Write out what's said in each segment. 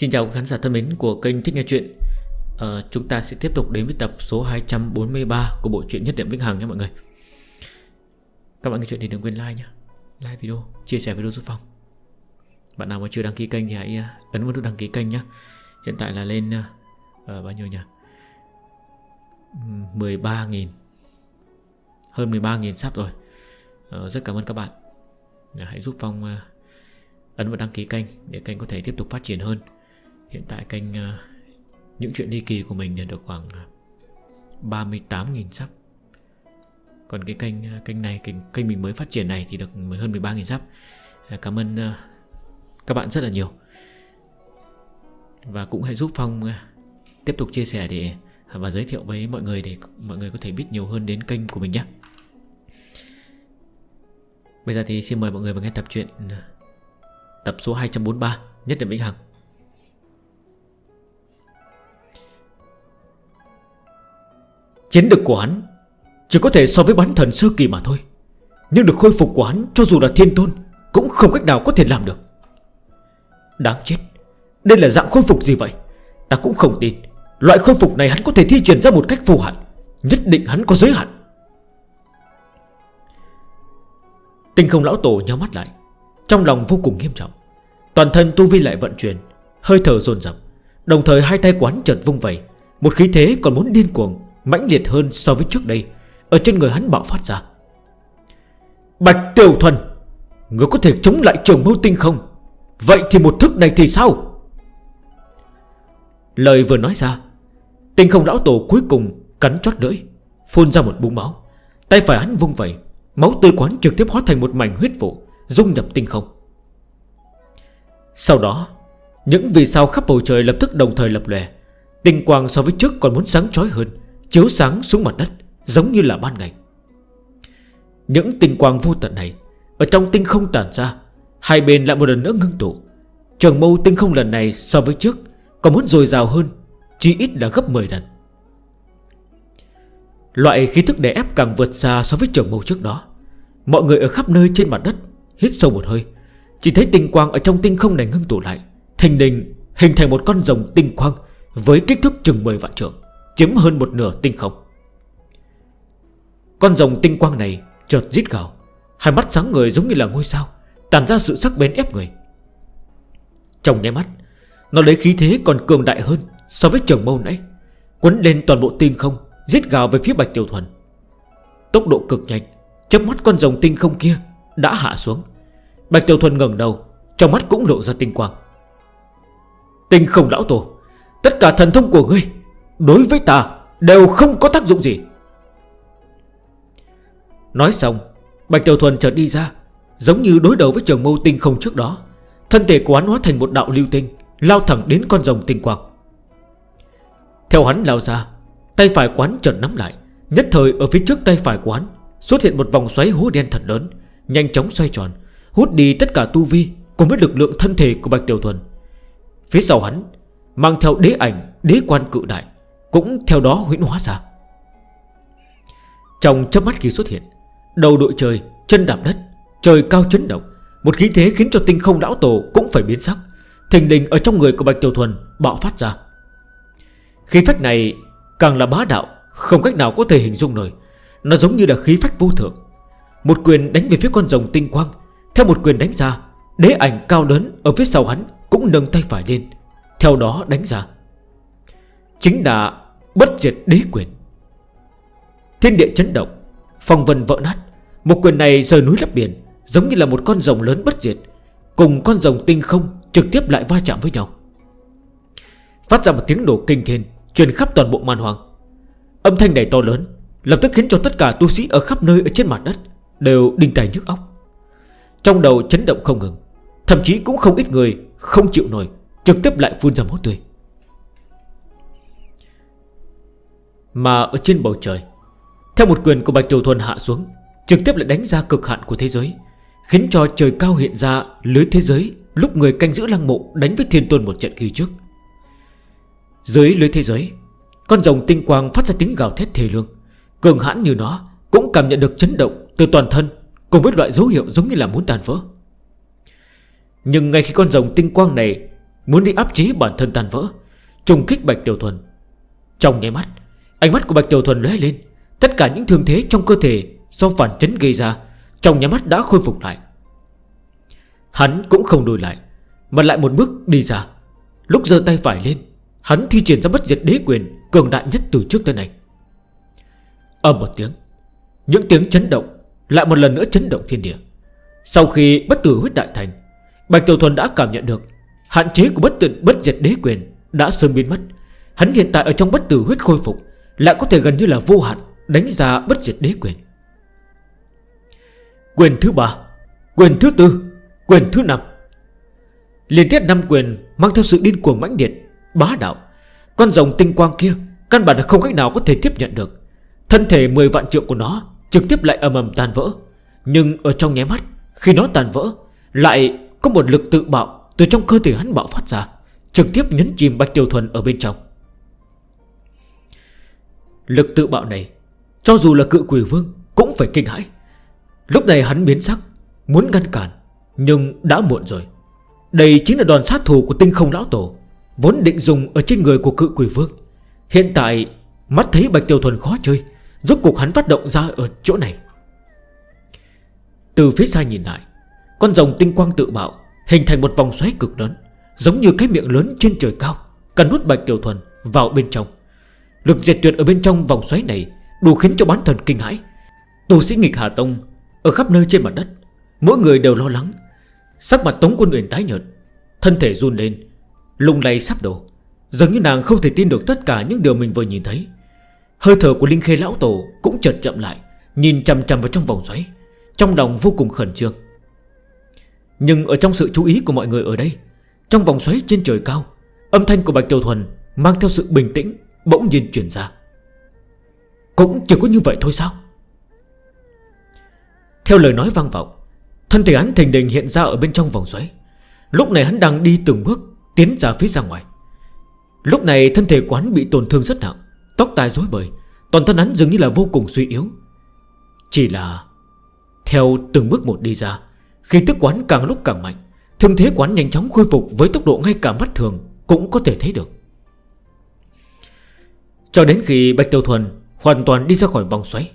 Xin chào khán giả thân mến của kênh Thích Nghe Chuyện. À, Chúng ta sẽ tiếp tục đến với tập số 243 của bộ truyện Nhất Điểm Vĩnh Hằng nha mọi người. Các bạn nghe chuyện thì đừng quên like nhé Like video, chia sẻ video giúp Phong Bạn nào mà chưa đăng ký kênh thì hãy ờ, ấn vào nút đăng ký kênh nhé Hiện tại là lên uh, bao nhiêu nhỉ? 13.000 Hơn 13.000 sắp rồi. À, Rất cảm ơn các bạn. Hãy giúp Phong uh, ấn vào đăng ký kênh để kênh có thể tiếp tục phát triển hơn. Hiện tại kênh ờ, Những chuyện ly kỳ của mình nhận được khoảng ờ, 38.000 sub Còn cái kênh ờ, kênh này kênh, kênh mình mới phát triển này thì được mới hơn 13.000 sub Cảm ơn các bạn rất là nhiều Và cũng hãy giúp Phong tiếp tục chia sẻ để và giới thiệu với mọi người để mọi người có thể biết nhiều hơn đến kênh của mình nhé. Bây giờ thì xin mời mọi người vào nghe tập truyện tập số 243 nhất định vĩnh hằng. Chiến lực của hắn Chỉ có thể so với bán thần sơ kỳ mà thôi. Nhưng được khôi phục của hắn, cho dù là thiên tôn, Cũng không cách nào có thể làm được. Đáng chết, Đây là dạng khôi phục gì vậy? Ta cũng không tin, Loại khôi phục này hắn có thể thi triển ra một cách phù hạn, Nhất định hắn có giới hạn. Tinh không lão tổ nhau mắt lại, Trong lòng vô cùng nghiêm trọng. Toàn thân tu vi lại vận chuyển, Hơi thở dồn dập, Đồng thời hai tay quán chợt vung vầy Một khí thế còn muốn điên cuồng mãnh liệt hơn so với trước đây. Ở trên người hắn bạo phát ra. Bạch Tiểu Thuần, Người có thể chống lại trường Mưu tinh không? Vậy thì một thức này thì sao? Lời vừa nói ra, Tinh không lão tổ cuối cùng cắn chót lưỡi, Phun ra một búng máu. Tay phải hắn vung vẩy, Máu tươi quán trực tiếp hóa thành một mảnh huyết vụ, Dung nhập tinh không. Sau đó, Những vì sao khắp bầu trời lập tức đồng thời lập lè Tinh quang so với trước còn muốn sáng chói hơn. Chiếu sáng xuống mặt đất, Giống như là ban ngày. Những tinh quang vô tận này, Ở trong tinh không tản ra, Hai bên lại một lần nữa ngưng tụ. Trường mâu tinh không lần này so với trước Còn muốn dồi dào hơn Chỉ ít là gấp 10 lần. Loại khí thức đè ép càng vượt xa so với trường mâu trước đó. Mọi người ở khắp nơi trên mặt đất, Hít sâu một hơi, Chỉ thấy tinh quang ở trong tinh không này ngưng tụ lại, Thình đình hình thành một con rồng tinh quang Với kích thước chừng 10 vạn trường Chiếm hơn một nửa tinh không. Con rồng tinh quang này chợt rít gào, Hai mắt sáng người giống như là ngôi sao Tàn ra sự sắc bén ép người. Trong nháy mắt, Nó lấy khí thế còn cường đại hơn So với trường mâu nãy, Quấn lên toàn bộ tinh không Giết gào về phía Bạch Tiểu Thuần. Tốc độ cực nhanh, chớp mắt con rồng tinh không kia Đã hạ xuống. Bạch Tiểu Thuần ngẩng đầu, Trong mắt cũng lộ ra tinh quang. Tinh không lão tổ, Tất cả thần thông của ngươi đối với ta Đều không có tác dụng gì. Nói xong, Bạch Tiểu Thuần chợt đi ra, Giống như đối đầu với trường mâu tinh không trước đó. Thân thể của hắn hóa thành một đạo lưu tinh, Lao thẳng đến con rồng tinh quang. Theo hắn lao ra, Tay phải quán chợt nắm lại. Nhất thời, ở phía trước tay phải quán Xuất hiện một vòng xoáy hố đen thật lớn, Nhanh chóng xoay tròn, Hút đi tất cả tu vi Cùng với lực lượng thân thể của Bạch Tiểu Thuần. Phía sau hắn, Mang theo đế ảnh, đế quan cự đại cũng theo đó huyễn hóa ra. Trong chấp mắt khi xuất hiện Đầu đội trời, chân đạp đất Trời cao chấn động Một khí thế khiến cho tinh không lão tổ cũng phải biến sắc Thình đình ở trong người của Bạch Tiểu Thuần bạo phát ra. Khí phách này càng là bá đạo Không cách nào có thể hình dung nổi. Nó giống như là khí phách vô thượng. Một quyền đánh về phía con rồng tinh quang. Theo một quyền đánh ra Đế ảnh cao đớn ở phía sau hắn Cũng nâng tay phải lên Theo đó đánh ra. Chính là Bất diệt đế quyền. Thiên địa chấn động, phong vân vỡ nát. Một quyền này rời núi lấp biển, Giống như là một con rồng lớn bất diệt, Cùng con rồng tinh không trực tiếp lại va chạm với nhau. Phát ra một tiếng nổ kinh thiên, Truyền khắp toàn bộ màn hoàng. Âm thanh này to lớn, Lập tức khiến cho tất cả tu sĩ ở khắp nơi ở trên mặt đất Đều đình tài nhức óc. Trong đầu chấn động không ngừng, Thậm chí cũng không ít người không chịu nổi, Trực tiếp lại phun ra máu tươi. Mà ở trên bầu trời, Theo một quyền của Bạch Tiểu Thuần hạ xuống, Trực tiếp lại đánh ra cực hạn của thế giới, Khiến cho trời cao hiện ra lưới thế giới Lúc người canh giữ lăng mộ đánh với thiên tuần một trận kỳ trước. Dưới lưới thế giới, Con rồng tinh quang phát ra tiếng gào thét thề lương, Cường hãn như nó Cũng cảm nhận được chấn động từ toàn thân Cùng với loại dấu hiệu giống như là muốn tàn vỡ. Nhưng ngay khi con rồng tinh quang này Muốn đi áp chế bản thân tàn vỡ, Trùng kích Bạch Tiểu Thuần, Trong nháy mắt Ánh mắt của Bạch Tiểu Thuần lóe lên. Tất cả những thương thế trong cơ thể Do phản chấn gây ra Trong nhà mắt đã khôi phục lại. Hắn cũng không đổi lại Mà lại một bước đi ra. Lúc giơ tay phải lên Hắn thi triển ra bất diệt đế quyền Cường đại nhất từ trước tới nay. Ầm một tiếng Những tiếng chấn động Lại một lần nữa chấn động thiên địa. Sau khi bất tử huyết đại thành Bạch Tiểu Thuần đã cảm nhận được Hạn chế của bất, tử bất diệt đế quyền Đã sớm biến mất. Hắn hiện tại ở trong bất tử huyết khôi phục. Lại có thể gần như là vô hạn Đánh ra bất diệt đế quyền. Quyền thứ ba, Quyền thứ tư, Quyền thứ năm. Liên tiếp năm quyền mang theo sự điên cuồng mãnh liệt, Bá đạo. Con rồng tinh quang kia Căn bản là không cách nào có thể tiếp nhận được. Thân thể 10 vạn triệu của nó Trực tiếp lại ầm ầm tàn vỡ. Nhưng ở trong nhé mắt, Khi nó tàn vỡ, Lại có một lực tự bạo Từ trong cơ thể hắn bạo phát ra, Trực tiếp nhấn chìm Bạch Tiêu Thuần ở bên trong. Lực tự bạo này, Cho dù là cự quỷ vương Cũng phải kinh hãi. Lúc này hắn biến sắc, Muốn ngăn cản, Nhưng đã muộn rồi. Đây chính là đoàn sát thủ của tinh không lão tổ, Vốn định dùng ở trên người của cự quỷ vương. Hiện tại, Mắt thấy Bạch Tiểu Thuần khó chơi, Rốt cuộc hắn phát động ra ở chỗ này. Từ phía xa nhìn lại, Con rồng tinh quang tự bạo Hình thành một vòng xoáy cực lớn, Giống như cái miệng lớn trên trời cao Cần hút Bạch Tiểu Thuần vào bên trong. Lực diệt tuyệt ở bên trong vòng xoáy này Đủ khiến cho bán thần kinh hãi. Tù sĩ nghịch Hà Tông Ở khắp nơi trên mặt đất, Mỗi người đều lo lắng. Sắc mặt Tống Quân Uyển tái nhợt, Thân thể run lên, Lung lay sắp đổ. Giống như nàng không thể tin được tất cả những điều mình vừa nhìn thấy. Hơi thở của Linh Khê Lão Tổ cũng chợt chậm lại, Nhìn chầm chầm vào trong vòng xoáy. Trong lòng vô cùng khẩn trương. Nhưng ở trong sự chú ý của mọi người ở đây, Trong vòng xoáy trên trời cao, Âm thanh của Bạch Tiểu Thuần Mang theo sự bình tĩnh Bỗng nhiên truyền ra. Cũng chỉ có như vậy thôi sao? Theo lời nói vang vọng, Thân thể hắn thình đình hiện ra ở bên trong vòng xoáy. Lúc này hắn đang đi từng bước, Tiến ra phía ra ngoài. Lúc này thân thể quán bị tổn thương rất nặng, Tóc tai rối bời, Toàn thân hắn dường như là vô cùng suy yếu. Chỉ là Theo từng bước một đi ra Khi tức quán càng lúc càng mạnh, Thương thế quán nhanh chóng khôi phục với tốc độ ngay cả mắt thường Cũng có thể thấy được. Cho đến khi Bạch Tiêu Thuần hoàn toàn đi ra khỏi vòng xoáy,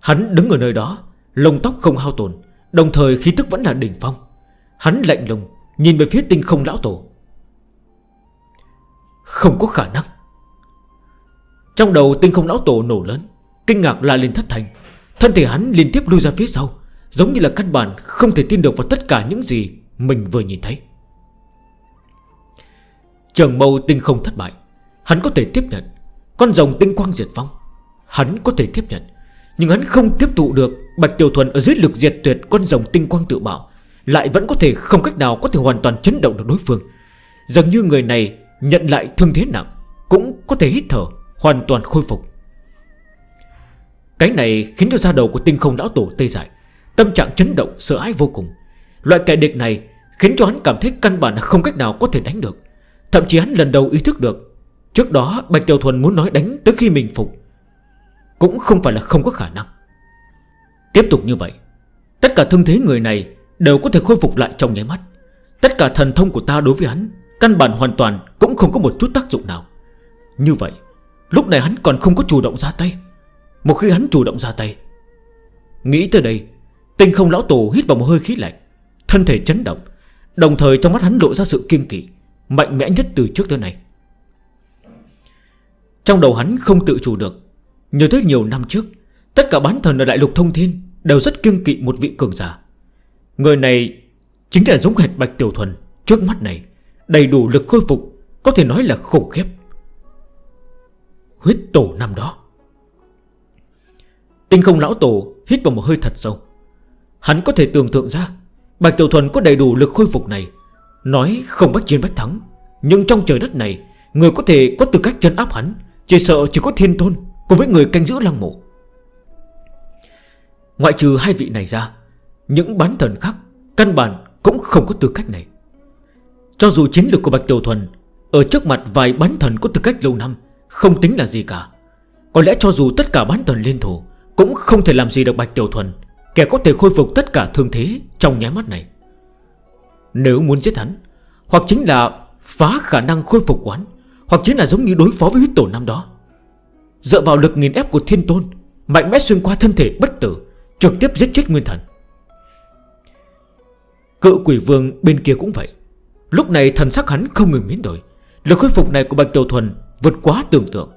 Hắn đứng ở nơi đó, Lông tóc không hao tồn Đồng thời khí tức vẫn là đỉnh phong. Hắn lạnh lùng nhìn về phía tinh không lão tổ. Không có khả năng. Trong đầu tinh không lão tổ nổ lớn, Kinh ngạc la lên thất thành. Thân thể hắn liên tiếp lưu ra phía sau, Giống như là căn bản không thể tin được vào tất cả những gì Mình vừa nhìn thấy. Trường mâu tinh không thất bại, Hắn có thể tiếp nhận con rồng tinh quang diệt vong. Hắn có thể tiếp nhận, Nhưng hắn không tiếp thụ được. Bạch Tiểu Thuần ở dưới lực diệt tuyệt con rồng tinh quang tự bảo, Lại vẫn có thể không cách nào có thể hoàn toàn chấn động được đối phương. Dường như người này nhận lại thương thế nặng, Cũng có thể hít thở, Hoàn toàn khôi phục. Cái này khiến cho da đầu của tinh không lão tổ tê dại, Tâm trạng chấn động, sợ ái vô cùng. Loại kẻ địch này khiến cho hắn cảm thấy căn bản không cách nào có thể đánh được. Thậm chí hắn lần đầu ý thức được Trước đó, Bạch Tiểu Thuần muốn nói đánh tới khi mình phục. Cũng không phải là không có khả năng. Tiếp tục như vậy, Tất cả thương thế người này Đều có thể khôi phục lại trong nháy mắt. Tất cả thần thông của ta đối với hắn, Căn bản hoàn toàn cũng không có một chút tác dụng nào. Như vậy, Lúc này hắn còn không có chủ động ra tay. Một khi hắn chủ động ra tay, Nghĩ tới đây, Tinh không lão tổ hít vào một hơi khí lạnh, Thân thể chấn động, Đồng thời trong mắt hắn lộ ra sự kiên kỷ Mạnh mẽ nhất từ trước tới nay. Trong đầu hắn không tự chủ được. Nhớ tới nhiều năm trước, Tất cả bán thần ở Đại lục Thông Thiên Đều rất kiêng kỵ một vị cường giả. Người này chính là giống hệt Bạch Tiểu Thuần Trước mắt này, Đầy đủ lực khôi phục, Có thể nói là khủng khiếp. Huyết tổ năm đó. Tinh không lão tổ hít vào một hơi thật sâu. Hắn có thể tưởng tượng ra, Bạch Tiểu Thuần có đầy đủ lực khôi phục này. Nói không bách chiến bách thắng, Nhưng trong trời đất này, Người có thể có tư cách chân áp hắn chỉ sợ chỉ có thiên tôn Cùng với người canh giữ lăng mộ. Ngoại trừ hai vị này ra, Những bán thần khác Căn bản cũng không có tư cách này. Cho dù chiến lược của Bạch Tiểu Thuần Ở trước mặt vài bán thần có tư cách lâu năm Không tính là gì cả, Có lẽ cho dù tất cả bán thần liên thủ Cũng không thể làm gì được Bạch Tiểu Thuần Kẻ có thể khôi phục tất cả thương thế Trong nháy mắt này. Nếu muốn giết hắn, Hoặc chính là phá khả năng khôi phục quán hoặc chính là giống như đối phó với huyết tổ năm đó. Dựa vào lực nghìn ép của thiên tôn, Mạnh mẽ xuyên qua thân thể bất tử, Trực tiếp giết chết nguyên thần. Cự quỷ vương bên kia cũng vậy. Lúc này thần sắc hắn không ngừng biến đổi. Lực khôi phục này của Bạch Tiểu Thuần vượt quá tưởng tượng.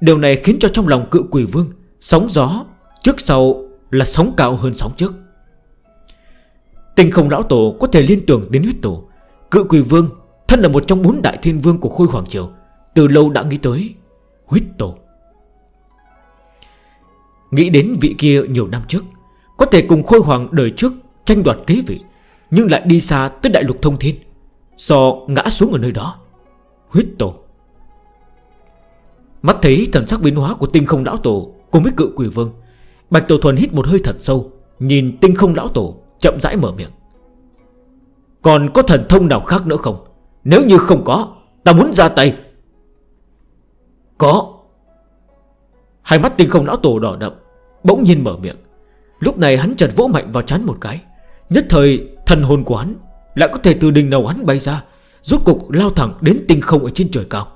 Điều này khiến cho trong lòng cự quỷ vương, Sóng gió trước sau là sóng cao hơn sóng trước. Tình không lão tổ có thể liên tưởng đến huyết tổ. Cự quỷ vương thân là một trong bốn đại thiên vương của khôi hoàng triều. Từ lâu đã nghĩ tới, Huyết tổ. Nghĩ đến vị kia nhiều năm trước, Có thể cùng khôi hoàng đời trước Tranh đoạt kế vị, Nhưng lại đi xa tới đại lục thông thiên, do ngã xuống ở nơi đó. Huyết tổ. Mắt thấy thần sắc biến hóa của tinh không lão tổ Cùng với cự quỷ vương, Bạch tổ thuần hít một hơi thật sâu, Nhìn tinh không lão tổ chậm rãi mở miệng. Còn có thần thông nào khác nữa không? Nếu như không có, Ta muốn ra tay. Có. Hai mắt tinh không lão tổ đỏ đậm, Bỗng nhiên mở miệng. Lúc này hắn chợt vỗ mạnh vào chán một cái. Nhất thời, thần hồn của hắn Lại có thể từ đình nào hắn bay ra, Rốt cục lao thẳng đến tinh không ở trên trời cao.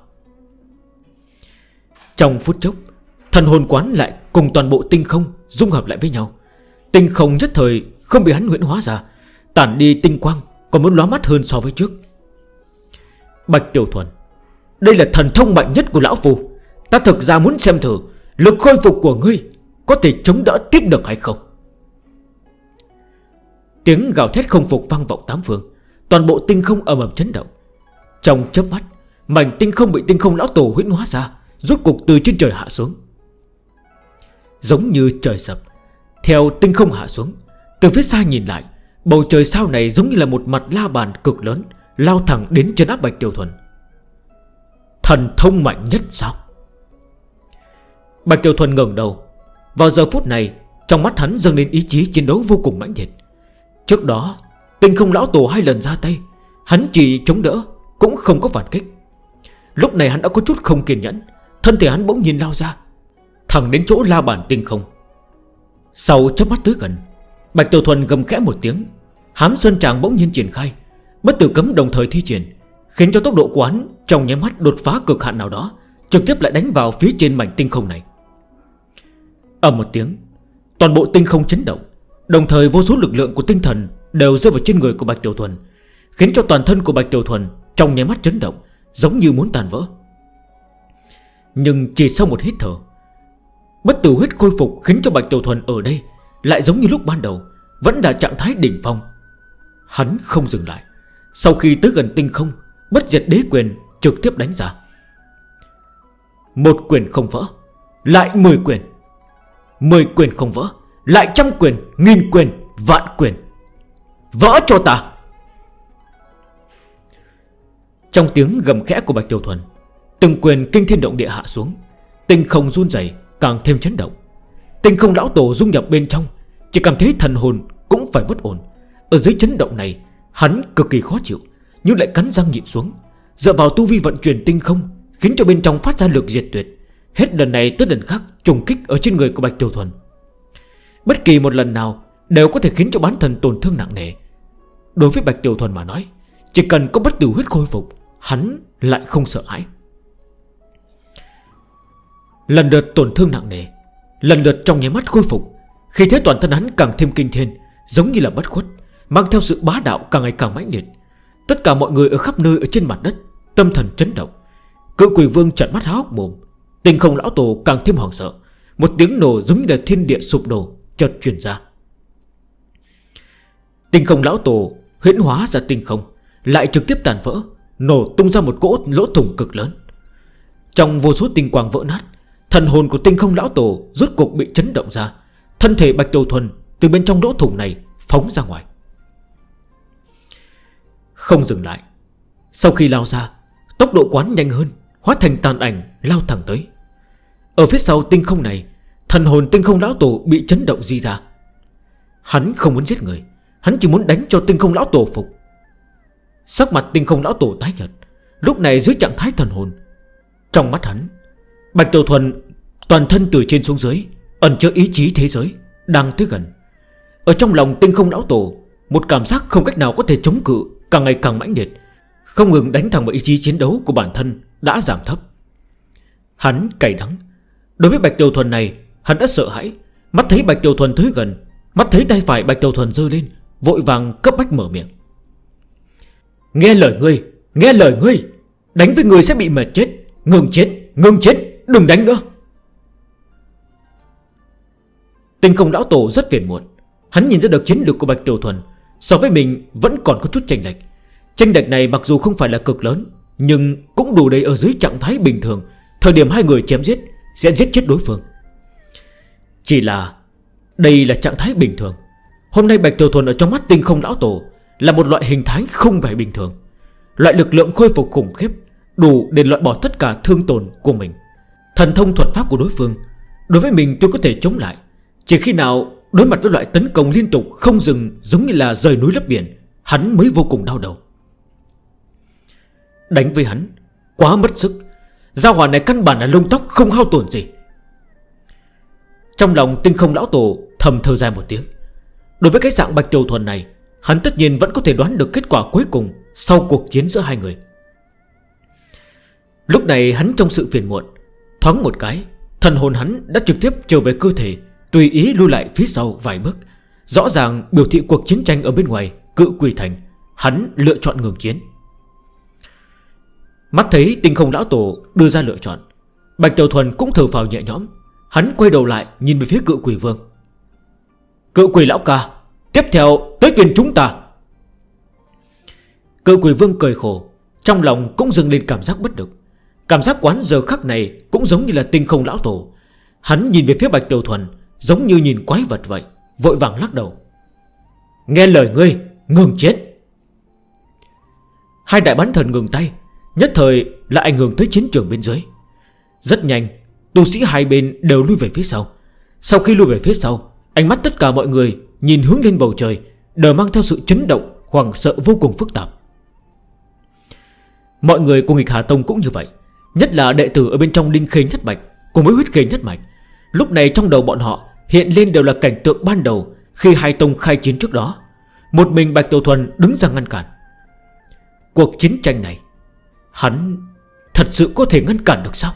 Trong phút chốc, Thần hồn quán lại cùng toàn bộ tinh không Dung hợp lại với nhau. Tinh không nhất thời không bị hắn nguyễn hóa ra, Tản đi tinh quang, Còn muốn lóa mắt hơn so với trước. Bạch Tiểu Thuần, Đây là thần thông mạnh nhất của lão phù. Ta thực ra muốn xem thử Lực khôi phục của ngươi Có thể chống đỡ tiếp được hay không. Tiếng gào thét không phục vang vọng tám phương. Toàn bộ tinh không ầm ầm chấn động. Trong chớp mắt, Mảnh tinh không bị tinh không lão tổ huyễn hóa ra rút cục từ trên trời hạ xuống. Giống như trời sập, Theo tinh không hạ xuống, Từ phía xa nhìn lại, Bầu trời sao này giống như là một mặt la bàn cực lớn, Lao thẳng đến trên áp Bạch Tiểu Thuần. Thần thông mạnh nhất sao? Bạch Tiểu Thuần ngừng đầu. Vào giờ phút này, Trong mắt hắn dâng lên ý chí chiến đấu vô cùng mãnh liệt. Trước đó, Tinh không lão tổ hai lần ra tay, Hắn chỉ chống đỡ, Cũng không có phản kích. Lúc này hắn đã có chút không kiên nhẫn, Thân thể hắn bỗng nhìn lao ra, Thẳng đến chỗ la bản tinh không. Sau chấp mắt tới gần, Bạch Tiểu Thuần gầm khẽ một tiếng, Hám Sơn Tràng bỗng nhiên triển khai, Bất tử cấm đồng thời thi triển, Khiến cho tốc độ của hắn trong nháy mắt đột phá cực hạn nào đó, Trực tiếp lại đánh vào phía trên mảnh tinh không này. Ẩm một tiếng. Toàn bộ tinh không chấn động, Đồng thời vô số lực lượng của tinh thần Đều rơi vào trên người của Bạch Tiểu Thuần, Khiến cho toàn thân của Bạch Tiểu Thuần Trong nháy mắt chấn động, Giống như muốn tàn vỡ. Nhưng chỉ sau một hít thở, Bất tử huyết khôi phục khiến cho Bạch Tiểu Thuần ở đây Lại giống như lúc ban đầu, Vẫn là trạng thái đỉnh phong. Hắn không dừng lại. Sau khi tới gần tinh không, Bất diệt đế quyền trực tiếp đánh ra Một quyền không vỡ, Lại 10 quyền. Mười quyền không vỡ Lại trăm quyền, nghìn quyền, vạn quyền. Vỡ cho ta. Trong tiếng gầm khẽ của Bạch Tiểu Thuần Từng quyền kinh thiên động địa hạ xuống Tinh không run dày càng thêm chấn động. Tinh không lão tổ dung nhập bên trong Chỉ cảm thấy thần hồn cũng phải bất ổn. Ở dưới chấn động này Hắn cực kỳ khó chịu Nhưng lại cắn răng nhịn xuống. Dựa vào tu vi vận chuyển tinh không Khiến cho bên trong phát ra lực diệt tuyệt. Hết lần này tới lần khác trùng kích ở trên người của Bạch Tiểu Thuần. Bất kỳ một lần nào Đều có thể khiến cho bán thần tổn thương nặng nề. Đối với Bạch Tiểu Thuần mà nói, Chỉ cần có bất tử huyết khôi phục, Hắn lại không sợ hãi. Lần đợt tổn thương nặng nề, Lần lượt trong nháy mắt khôi phục, Khi thế toàn thân hắn càng thêm kinh thiên, Giống như là bất khuất, Mang theo sự bá đạo càng ngày càng mãnh liệt. Tất cả mọi người ở khắp nơi ở trên mặt đất, Tâm thần chấn động. Cựu quỷ vương trận mắt há hốc mồm Tinh không lão tổ càng thêm hoảng sợ. Một tiếng nổ giống như là thiên địa sụp đổ, Chợt chuyển ra. Tinh không lão tổ huyễn hóa ra tinh không, Lại trực tiếp tàn vỡ, Nổ tung ra một cỗ lỗ thủng cực lớn. Trong vô số tinh quang vỡ nát, Thần hồn của tinh không lão tổ Rốt cục bị chấn động ra. Thân thể bạch đầu thuần từ bên trong lỗ thủng này Phóng ra ngoài. Không dừng lại. Sau khi lao ra, Tốc độ quán nhanh hơn, Hóa thành tàn ảnh lao thẳng tới. Ở phía sau tinh không này, Thần hồn tinh không lão tổ bị chấn động gì ra. Hắn không muốn giết người, Hắn chỉ muốn đánh cho tinh không lão tổ phục. Sắc mặt tinh không lão tổ tái nhật Lúc này dưới trạng thái thần hồn, Trong mắt hắn, Bạch Tiểu Thuần toàn thân từ trên xuống dưới, Ẩn chứa ý chí thế giới, Đang tới gần. Ở trong lòng tinh không lão tổ, Một cảm giác không cách nào có thể chống cự, Càng ngày càng mãnh liệt, Không ngừng đánh thẳng vào ý chí chiến đấu của bản thân Đã giảm thấp. Hắn cày đắng Đối với Bạch Tiểu Thuần này, Hắn đã sợ hãi. Mắt thấy Bạch Tiểu Thuần tới gần, Mắt thấy tay phải Bạch Tiểu Thuần rơi lên, Vội vàng cấp bách mở miệng. Nghe lời ngươi, Nghe lời ngươi. Đánh với ngươi sẽ bị mệt chết. Ngừng chết Ngừng chết, Đừng đánh nữa. Tình không lão tổ rất phiền muộn. Hắn nhìn ra được chiến lược của Bạch Tiểu Thuần, So với mình vẫn còn có chút chênh lệch. Tranh lệch này mặc dù không phải là cực lớn, Nhưng cũng đủ để ở dưới trạng thái bình thường. Thời điểm hai người chém giết sẽ giết chết đối phương. Chỉ là Đây là trạng thái bình thường. Hôm nay Bạch Tiểu Thuần ở trong mắt tinh không lão tổ Là một loại hình thái không phải bình thường. Loại lực lượng khôi phục khủng khiếp Đủ để loại bỏ tất cả thương tồn của mình. Thần thông thuật pháp của đối phương Đối với mình tôi có thể chống lại, Chỉ khi nào đối mặt với loại tấn công liên tục Không dừng giống như là rời núi lấp biển, Hắn mới vô cùng đau đầu. Đánh với hắn Quá mất sức. Gia hỏa này căn bản là lông tóc không hao tổn gì. Trong lòng tinh không lão tổ thầm thơ dài một tiếng. Đối với cái dạng bạch tiểu thuần này, Hắn tất nhiên vẫn có thể đoán được kết quả cuối cùng Sau cuộc chiến giữa hai người. Lúc này hắn trong sự phiền muộn, Thoáng một cái, Thần hồn hắn đã trực tiếp trở về cơ thể, Tùy ý lưu lại phía sau vài bước. Rõ ràng biểu thị cuộc chiến tranh ở bên ngoài, Cự quỷ thành, Hắn lựa chọn ngừng chiến. Mắt thấy tinh không lão tổ đưa ra lựa chọn, Bạch Tiểu Thuần cũng thở vào nhẹ nhõm. Hắn quay đầu lại nhìn về phía cự quỷ vương. Cự quỷ lão ca, Tiếp theo tới phiền chúng ta. Cự quỷ vương cười khổ, Trong lòng cũng dừng lên cảm giác bất được Cảm giác quán giờ khắc này Cũng giống như là tinh không lão tổ. Hắn nhìn về phía Bạch Tiểu Thuần, Giống như nhìn quái vật vậy, Vội vàng lắc đầu. Nghe lời ngươi, ngừng chết. Hai đại bán thần ngừng tay Nhất thời là ảnh hưởng tới chiến trường bên dưới. Rất nhanh, Tu sĩ hai bên đều lui về phía sau. Sau khi lui về phía sau, Ánh mắt tất cả mọi người nhìn hướng lên bầu trời, Đều mang theo sự chấn động Hoàng sợ vô cùng phức tạp. Mọi người của nghịch Hà Tông cũng như vậy, Nhất là đệ tử ở bên trong Linh Khê Nhất Mạch Cùng với huyết khê Nhất Mạch. Lúc này trong đầu bọn họ hiện lên đều là cảnh tượng ban đầu Khi hai tông khai chiến trước đó. Một mình Bạch Tổ Thuần đứng ra ngăn cản. Cuộc chiến tranh này Hắn thật sự có thể ngăn cản được sao?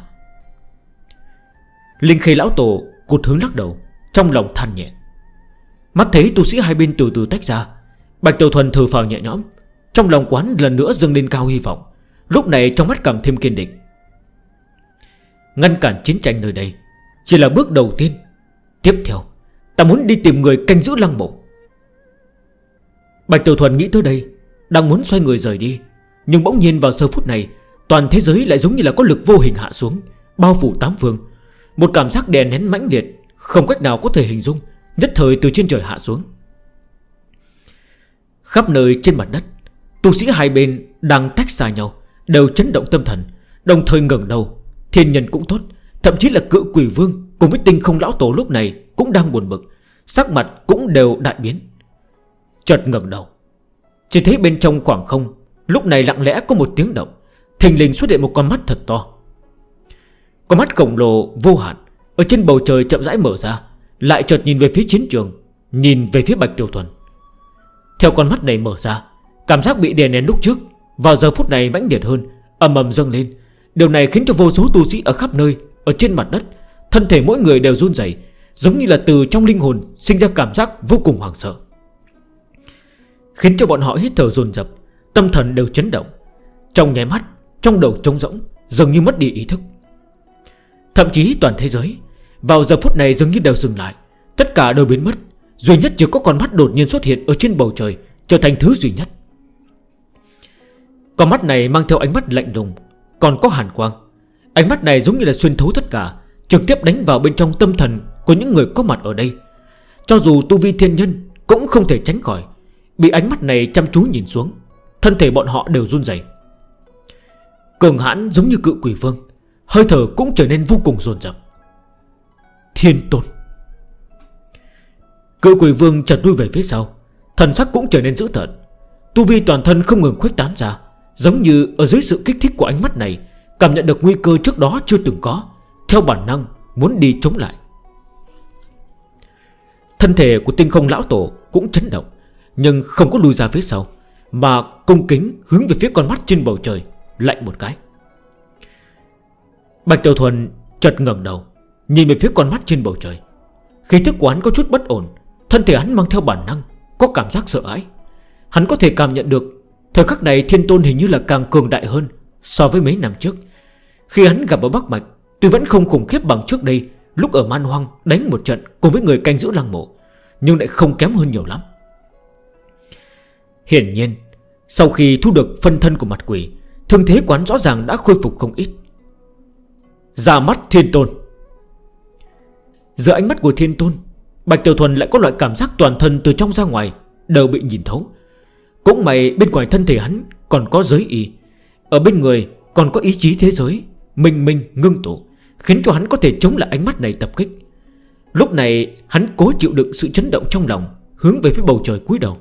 Linh khí lão tổ Cụt hướng lắc đầu, Trong lòng than nhẹ. Mắt thấy tu sĩ hai bên từ từ tách ra, Bạch Tiểu Thuần thử phào nhẹ nhõm, Trong lòng quán lần nữa dâng lên cao hy vọng. Lúc này trong mắt càng thêm kiên định. Ngăn cản chiến tranh nơi đây Chỉ là bước đầu tiên. Tiếp theo, Ta muốn đi tìm người canh giữ lăng mộ. Bạch Tiểu Thuần nghĩ tới đây, Đang muốn xoay người rời đi. Nhưng bỗng nhiên vào giờ phút này, Toàn thế giới lại giống như là có lực vô hình hạ xuống, Bao phủ tám phương. Một cảm giác đè nén mãnh liệt, Không cách nào có thể hình dung, Nhất thời từ trên trời hạ xuống. Khắp nơi trên mặt đất, Tu sĩ hai bên đang tách xa nhau, Đều chấn động tâm thần, Đồng thời ngẩn đầu, Thiên nhân cũng tốt, Thậm chí là cự quỷ vương Cùng với tinh không lão tổ lúc này Cũng đang buồn bực, Sắc mặt cũng đều đại biến. Chợt ngẩn đầu, Chỉ thấy bên trong khoảng không Lúc này lặng lẽ có một tiếng động. Thình lình xuất hiện một con mắt thật to. Con mắt khổng lồ, vô hạn, Ở trên bầu trời chậm rãi mở ra, Lại chợt nhìn về phía chiến trường, Nhìn về phía Bạch Tiểu Thuần. Theo con mắt này mở ra, Cảm giác bị đè nén lúc trước, Vào giờ phút này mãnh liệt hơn Ẩm ầm dâng lên. Điều này khiến cho vô số tu sĩ ở khắp nơi, Ở trên mặt đất, Thân thể mỗi người đều run dày Giống như là từ trong linh hồn Sinh ra cảm giác vô cùng hoảng sợ. Khiến cho bọn họ hít thở dồn dập. Tâm thần đều chấn động. Trong nháy mắt, Trong đầu trống rỗng, Dường như mất đi ý thức. Thậm chí toàn thế giới, Vào giờ phút này dường như đều dừng lại. Tất cả đều biến mất, Duy nhất chỉ có con mắt đột nhiên xuất hiện ở trên bầu trời, Trở thành thứ duy nhất. Con mắt này mang theo ánh mắt lạnh lùng, Còn có hàn quang. Ánh mắt này giống như là xuyên thấu tất cả, Trực tiếp đánh vào bên trong tâm thần Của những người có mặt ở đây. Cho dù tu vi thiên nhân Cũng không thể tránh khỏi, Bị ánh mắt này chăm chú nhìn xuống. Thân thể bọn họ đều run dày Cường hãn giống như cự quỷ vương, Hơi thở cũng trở nên vô cùng dồn dập. Thiên tôn. Cự quỷ vương chật đuôi về phía sau, Thần sắc cũng trở nên dữ tợn. Tu vi toàn thân không ngừng khuếch tán ra, Giống như ở dưới sự kích thích của ánh mắt này, Cảm nhận được nguy cơ trước đó chưa từng có, Theo bản năng muốn đi chống lại. Thân thể của tinh không lão tổ cũng chấn động, Nhưng không có lùi ra phía sau. Mà cung kính hướng về phía con mắt trên bầu trời, Lạnh một cái. Bạch Tiểu Thuần chợt ngẩng đầu, Nhìn về phía con mắt trên bầu trời. Khi thức của hắn có chút bất ổn, Thân thể hắn mang theo bản năng, Có cảm giác sợ hãi. Hắn có thể cảm nhận được, Thời khắc này thiên tôn hình như là càng cường đại hơn So với mấy năm trước. Khi hắn gặp ở Bắc Mạch, Tuy vẫn không khủng khiếp bằng trước đây, Lúc ở man hoang đánh một trận cùng với người canh giữ lăng mộ, Nhưng lại không kém hơn nhiều lắm. Hiển nhiên, Sau khi thu được phân thân của mặt quỷ, Thương thế quán rõ ràng đã khôi phục không ít. Ra mắt thiên tôn. Giữa ánh mắt của thiên tôn, Bạch Tiểu Thuần lại có loại cảm giác toàn thân từ trong ra ngoài Đều bị nhìn thấu. Cũng may bên ngoài thân thể hắn còn có giới ý Ở bên người còn có ý chí thế giới, Minh minh ngưng tụ, Khiến cho hắn có thể chống lại ánh mắt này tập kích. Lúc này, hắn cố chịu đựng sự chấn động trong lòng, Hướng về phía bầu trời cuối đầu.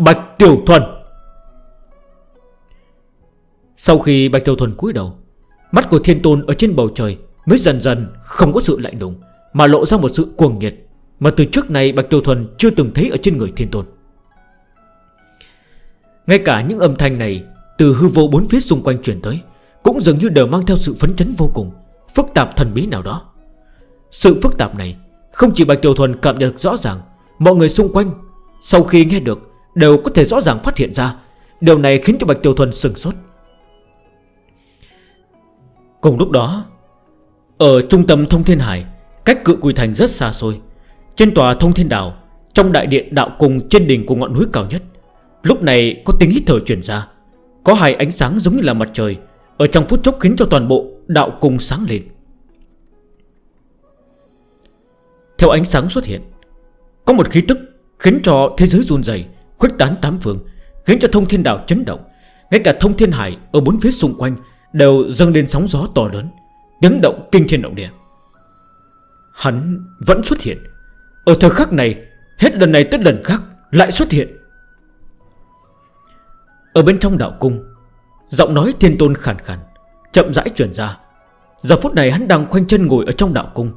Bạch Tiểu Thuần. Sau khi Bạch Tiểu Thuần cúi đầu, Mắt của thiên tôn ở trên bầu trời Mới dần dần không có sự lạnh đùng Mà lộ ra một sự cuồng nhiệt Mà từ trước này Bạch Tiểu Thuần chưa từng thấy ở trên người thiên tôn. Ngay cả những âm thanh này Từ hư vô bốn phía xung quanh chuyển tới Cũng dường như đều mang theo sự phấn chấn vô cùng, Phức tạp thần bí nào đó. Sự phức tạp này Không chỉ Bạch Tiểu Thuần cảm nhận rõ ràng, Mọi người xung quanh Sau khi nghe được Đều có thể rõ ràng phát hiện ra. Điều này khiến cho Bạch Tiêu Thuần sừng sốt. Cùng lúc đó, Ở trung tâm Thông Thiên Hải, Cách cự quỳ thành rất xa xôi. Trên tòa Thông Thiên Đảo, Trong đại điện đạo cùng trên đỉnh của ngọn núi cao nhất, Lúc này có tiếng hít thở chuyển ra. Có hai ánh sáng giống như là mặt trời, Ở trong phút chốc khiến cho toàn bộ đạo cùng sáng lên. Theo ánh sáng xuất hiện, Có một khí tức khiến cho thế giới run dày Khuếch tán tám phương, Khiến cho thông thiên đảo chấn động. Ngay cả thông thiên hải ở bốn phía xung quanh Đều dâng lên sóng gió to lớn Tiếng động kinh thiên động địa. Hắn vẫn xuất hiện. Ở thời khắc này, Hết lần này tới lần khác lại xuất hiện. Ở bên trong đạo cung, Giọng nói thiên tôn khàn khàn, Chậm rãi truyền ra. Giờ phút này hắn đang khoanh chân ngồi ở trong đạo cung.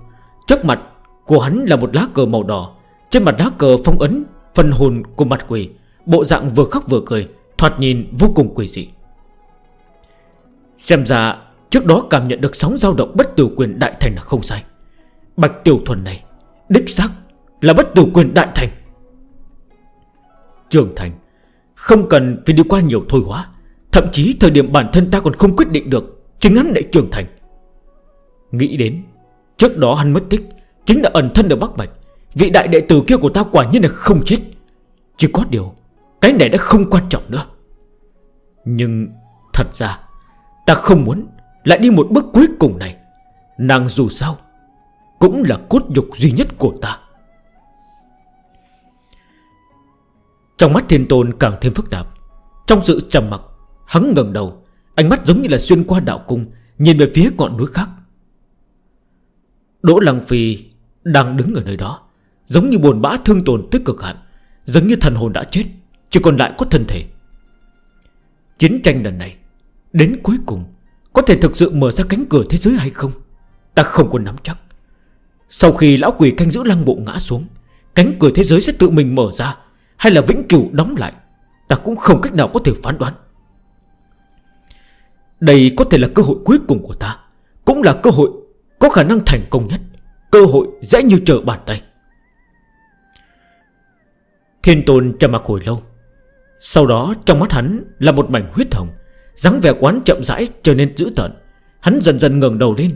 Trước mặt của hắn là một lá cờ màu đỏ, Trên mặt lá cờ phong ấn Phần hồn của mặt quỷ, Bộ dạng vừa khóc vừa cười, Thoạt nhìn vô cùng quỷ dị. Xem ra trước đó cảm nhận được sóng dao động bất tử quyền đại thành là không sai. Bạch tiểu thuần này, Đích xác là bất tử quyền đại thành. Trường thành, Không cần phải đi qua nhiều thôi hóa. Thậm chí thời điểm bản thân ta còn không quyết định được, Chính hắn đã trưởng thành. Nghĩ đến, Trước đó hắn mất tích, Chính là ẩn thân ở Bắc Mạch. Vị đại đệ tử kia của ta quả nhiên là không chết. Chỉ có điều Cái này đã không quan trọng nữa. Nhưng thật ra, Ta không muốn lại đi một bước cuối cùng này. Nàng dù sao Cũng là cốt dục duy nhất của ta. Trong mắt thiên tôn càng thêm phức tạp. Trong sự trầm mặc, Hắn ngần đầu, Ánh mắt giống như là xuyên qua đạo cung, Nhìn về phía ngọn núi khác. Đỗ Lăng Phi đang đứng ở nơi đó. Giống như buồn bã thương tồn tức cực hạn, Giống như thần hồn đã chết, Chỉ còn lại có thân thể. Chiến tranh lần này, Đến cuối cùng, Có thể thực sự mở ra cánh cửa thế giới hay không, Ta không còn nắm chắc. Sau khi lão quỷ canh giữ lăng bộ ngã xuống, Cánh cửa thế giới sẽ tự mình mở ra, Hay là vĩnh cửu đóng lại, Ta cũng không cách nào có thể phán đoán. Đây có thể là cơ hội cuối cùng của ta, Cũng là cơ hội có khả năng thành công nhất, Cơ hội dễ như trở bàn tay. Thiên tôn trầm mặc hồi lâu. Sau đó trong mắt hắn là một mảnh huyết hồng, dáng vẻ quán chậm rãi trở nên dữ tợn. Hắn dần dần ngừng đầu lên,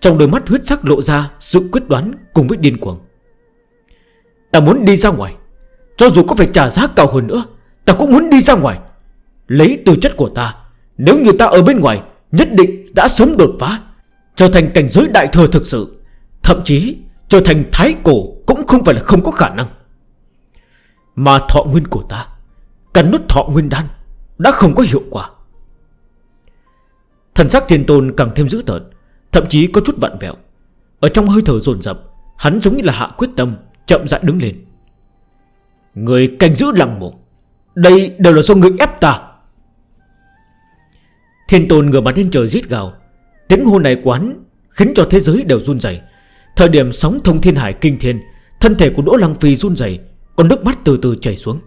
Trong đôi mắt huyết sắc lộ ra sự quyết đoán cùng với điên cuồng. Ta muốn đi ra ngoài. Cho dù có phải trả giá cao hơn nữa, Ta cũng muốn đi ra ngoài. Lấy tư chất của ta, Nếu như ta ở bên ngoài, Nhất định đã sớm đột phá, Trở thành cảnh giới đại thừa thực sự. Thậm chí, trở thành thái cổ Cũng không phải là không có khả năng. Mà thọ nguyên của ta, cắn nút thọ nguyên đan, Đã không có hiệu quả. Thần sắc thiên tôn càng thêm dữ tợn, Thậm chí có chút vặn vẹo. Ở trong hơi thở dồn dập, Hắn giống như là hạ quyết tâm, Chậm dại đứng lên. Người canh giữ lặng mộ, Đây đều là do người ép ta. Thiên tôn ngửa mặt lên trời giết gào. Tiếng hô này quán Khiến cho thế giới đều run dày Thời điểm sóng thông thiên hải kinh thiên, Thân thể của Đỗ Lăng Phi run dày còn nước mắt từ từ chảy xuống.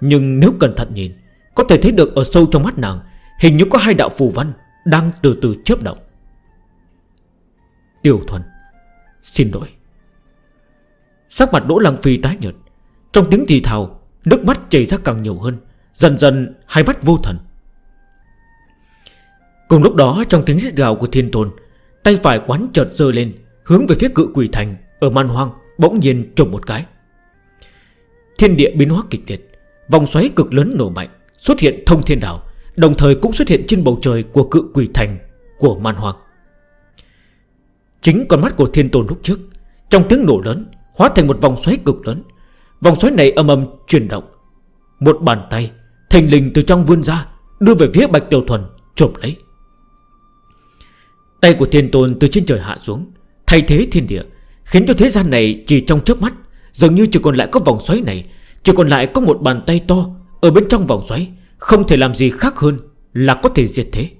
Nhưng nếu cẩn thận nhìn, Có thể thấy được ở sâu trong mắt nàng, Hình như có hai đạo phù văn Đang từ từ chớp động. Tiểu thuần, Xin lỗi. Sắc mặt đỗ lăng phi tái nhợt. Trong tiếng thì thào, Nước mắt chảy ra càng nhiều hơn, Dần dần hai mắt vô thần. Cùng lúc đó, trong tiếng giết gào của thiên tôn, Tay phải quán chợt rơi lên, Hướng về phía cự quỷ thành Ở man hoang, bỗng nhiên trộm một cái. Thiên địa biến hóa kịch liệt, Vòng xoáy cực lớn nổ mạnh, Xuất hiện thông thiên đảo, Đồng thời cũng xuất hiện trên bầu trời của cự quỷ thành Của man hoàng Chính con mắt của thiên tôn lúc trước, Trong tiếng nổ lớn, Hóa thành một vòng xoáy cực lớn. Vòng xoáy này âm âm chuyển động. Một bàn tay thành linh từ trong vươn ra, Đưa về phía Bạch Tiểu Thuần Chộp lấy. Tay của thiên tôn từ trên trời hạ xuống, Thay thế thiên địa, Khiến cho thế gian này chỉ trong chớp mắt Dường như chỉ còn lại có vòng xoáy này. Chỉ còn lại có một bàn tay to Ở bên trong vòng xoáy. Không thể làm gì khác hơn là có thể diệt thế.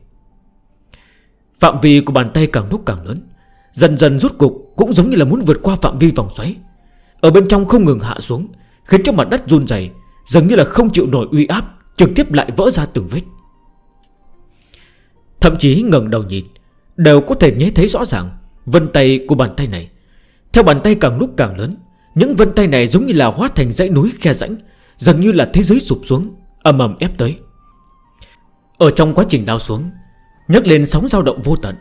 Phạm vi của bàn tay càng lúc càng lớn. Dần dần rút cục Cũng giống như là muốn vượt qua phạm vi vòng xoáy. Ở bên trong không ngừng hạ xuống, Khiến cho mặt đất run dày Dường như là không chịu nổi uy áp, Trực tiếp lại vỡ ra từng vết. Thậm chí ngần đầu nhìn, Đều có thể nhớ thấy rõ ràng Vân tay của bàn tay này. Theo bàn tay càng lúc càng lớn những vân tay này giống như là hóa thành dãy núi khe rãnh Dần như là thế giới sụp xuống Âm ầm ép tới. Ở trong quá trình đao xuống, nhấc lên sóng dao động vô tận.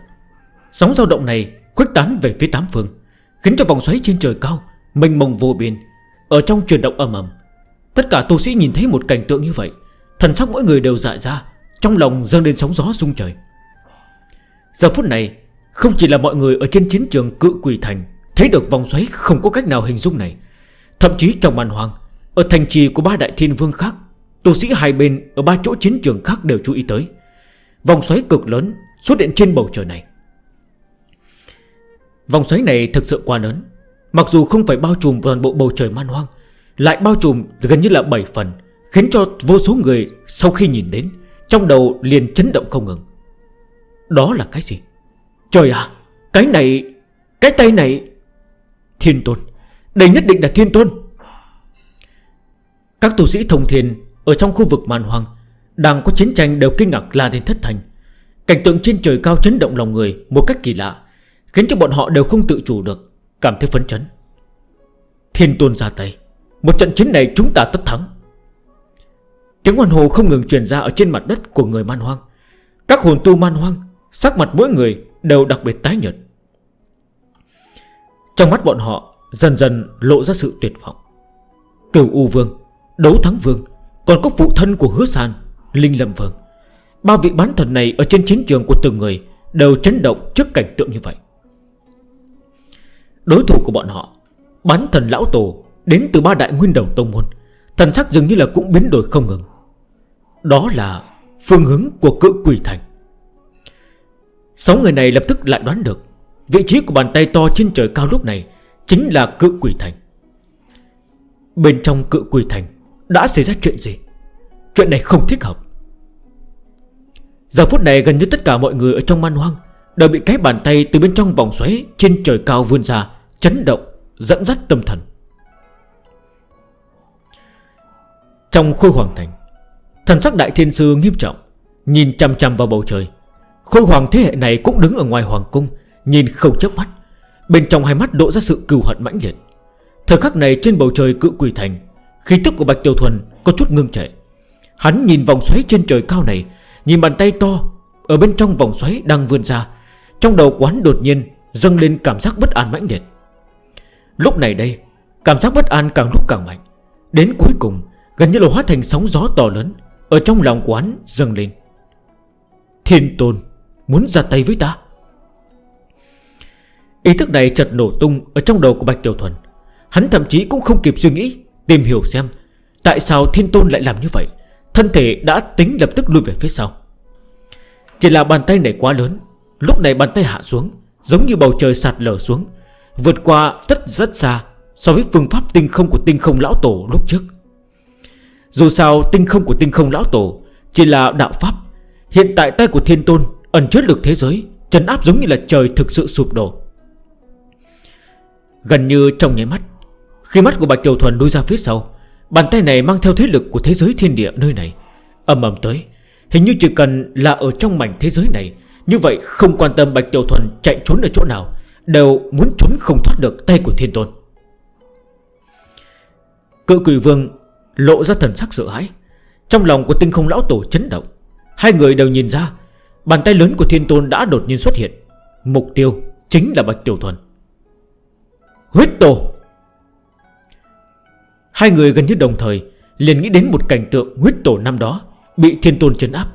Sóng dao động này khuếch tán về phía tám phương, Khiến cho vòng xoáy trên trời cao, Mênh mông vô biên. Ở trong chuyển động âm ầm, Tất cả tu sĩ nhìn thấy một cảnh tượng như vậy, Thần sắc mỗi người đều dại ra, Trong lòng dâng lên sóng gió rung trời. Giờ phút này, Không chỉ là mọi người ở trên chiến trường cự quỷ thành Thấy được vòng xoáy không có cách nào hình dung này. Thậm chí trong màn hoàng Ở thành trì của ba đại thiên vương khác Tù sĩ hai bên ở ba chỗ chiến trường khác đều chú ý tới. Vòng xoáy cực lớn xuất hiện trên bầu trời này. Vòng xoáy này thực sự quá lớn. Mặc dù không phải bao trùm toàn bộ bầu trời man hoang Lại bao trùm gần như là 7 phần Khiến cho vô số người sau khi nhìn đến Trong đầu liền chấn động không ngừng. Đó là cái gì? Trời ạ à, Cái này Cái tay này Thiên tôn. Đây nhất định là thiên tôn. Các tu sĩ thông thiền Ở trong khu vực màn hoàng Đang có chiến tranh đều kinh ngạc la đến thất thành. Cảnh tượng trên trời cao chấn động lòng người Một cách kỳ lạ, Khiến cho bọn họ đều không tự chủ được, Cảm thấy phấn chấn. Thiên tôn ra tay. Một trận chiến này chúng ta tất thắng. Tiếng hoàn hồ không ngừng truyền ra Ở trên mặt đất của người man hoang Các hồn tu man hoang Sắc mặt mỗi người đều đặc biệt tái nhật trong mắt bọn họ, dần dần lộ ra sự tuyệt vọng. Cửu U Vương, Đấu Thắng Vương, Còn có phụ thân của Hứa Sàn Linh Lâm Vương. Ba vị bán thần này ở trên chiến trường của từng người Đều chấn động trước cảnh tượng như vậy. Đối thủ của bọn họ, Bán thần lão tổ Đến từ ba đại nguyên đầu tông môn, Thần sắc dường như là cũng biến đổi không ngừng. Đó là phương hướng của cự quỷ thành. Sáu người này lập tức lại đoán được Vị trí của bàn tay to trên trời cao lúc này Chính là cự quỷ thành. Bên trong cự quỷ thành Đã xảy ra chuyện gì? Chuyện này không thích hợp. Giờ phút này gần như tất cả mọi người ở trong man hoang Đều bị cái bàn tay từ bên trong vòng xoáy Trên trời cao vươn ra Chấn động, dẫn dắt tâm thần. Trong khôi hoàng thành Thần sắc đại thiên sư nghiêm trọng Nhìn chăm chăm vào bầu trời. Khôi hoàng thế hệ này cũng đứng ở ngoài hoàng cung Nhìn không chấp mắt, Bên trong hai mắt đổ ra sự cừu hận mãnh liệt. Thời khắc này trên bầu trời cự quỷ thành, Khí tức của Bạch Tiểu Thuần có chút ngưng trệ. Hắn nhìn vòng xoáy trên trời cao này, Nhìn bàn tay to Ở bên trong vòng xoáy đang vươn ra, Trong đầu quán đột nhiên dâng lên cảm giác bất an mãnh liệt. Lúc này đây, Cảm giác bất an càng lúc càng mạnh. Đến cuối cùng, gần như là hóa thành sóng gió to lớn Ở trong lòng quán dâng lên. Thiên tôn, muốn ra tay với ta? Ý thức này chợt nổ tung Ở trong đầu của Bạch Tiểu Thuần. Hắn thậm chí cũng không kịp suy nghĩ, Tìm hiểu xem Tại sao thiên tôn lại làm như vậy. Thân thể đã tính lập tức lùi về phía sau. Chỉ là bàn tay này quá lớn, Lúc này bàn tay hạ xuống, Giống như bầu trời sạt lở xuống, Vượt qua tất rất xa So với phương pháp tinh không của tinh không lão tổ lúc trước. Dù sao, tinh không của tinh không lão tổ Chỉ là đạo pháp. Hiện tại tay của thiên tôn Ẩn chứa lực thế giới, chân áp giống như là trời thực sự sụp đổ. Gần như trong nháy mắt. Khi mắt của Bạch Tiểu Thuần đuôi ra phía sau, Bàn tay này mang theo thế lực của thế giới thiên địa nơi này. Âm ầm tới, Hình như chỉ cần là ở trong mảnh thế giới này, Như vậy không quan tâm Bạch Tiểu Thuần chạy trốn ở chỗ nào, Đều muốn trốn không thoát được tay của thiên tôn. Cự quỷ vương lộ ra thần sắc sợ hãi. Trong lòng của tinh không lão tổ chấn động. Hai người đều nhìn ra, Bàn tay lớn của thiên tôn đã đột nhiên xuất hiện. Mục tiêu chính là Bạch Tiểu Thuần. Huyết tổ Hai người gần như đồng thời Liền nghĩ đến một cảnh tượng huyết tổ năm đó Bị thiên tôn trấn áp.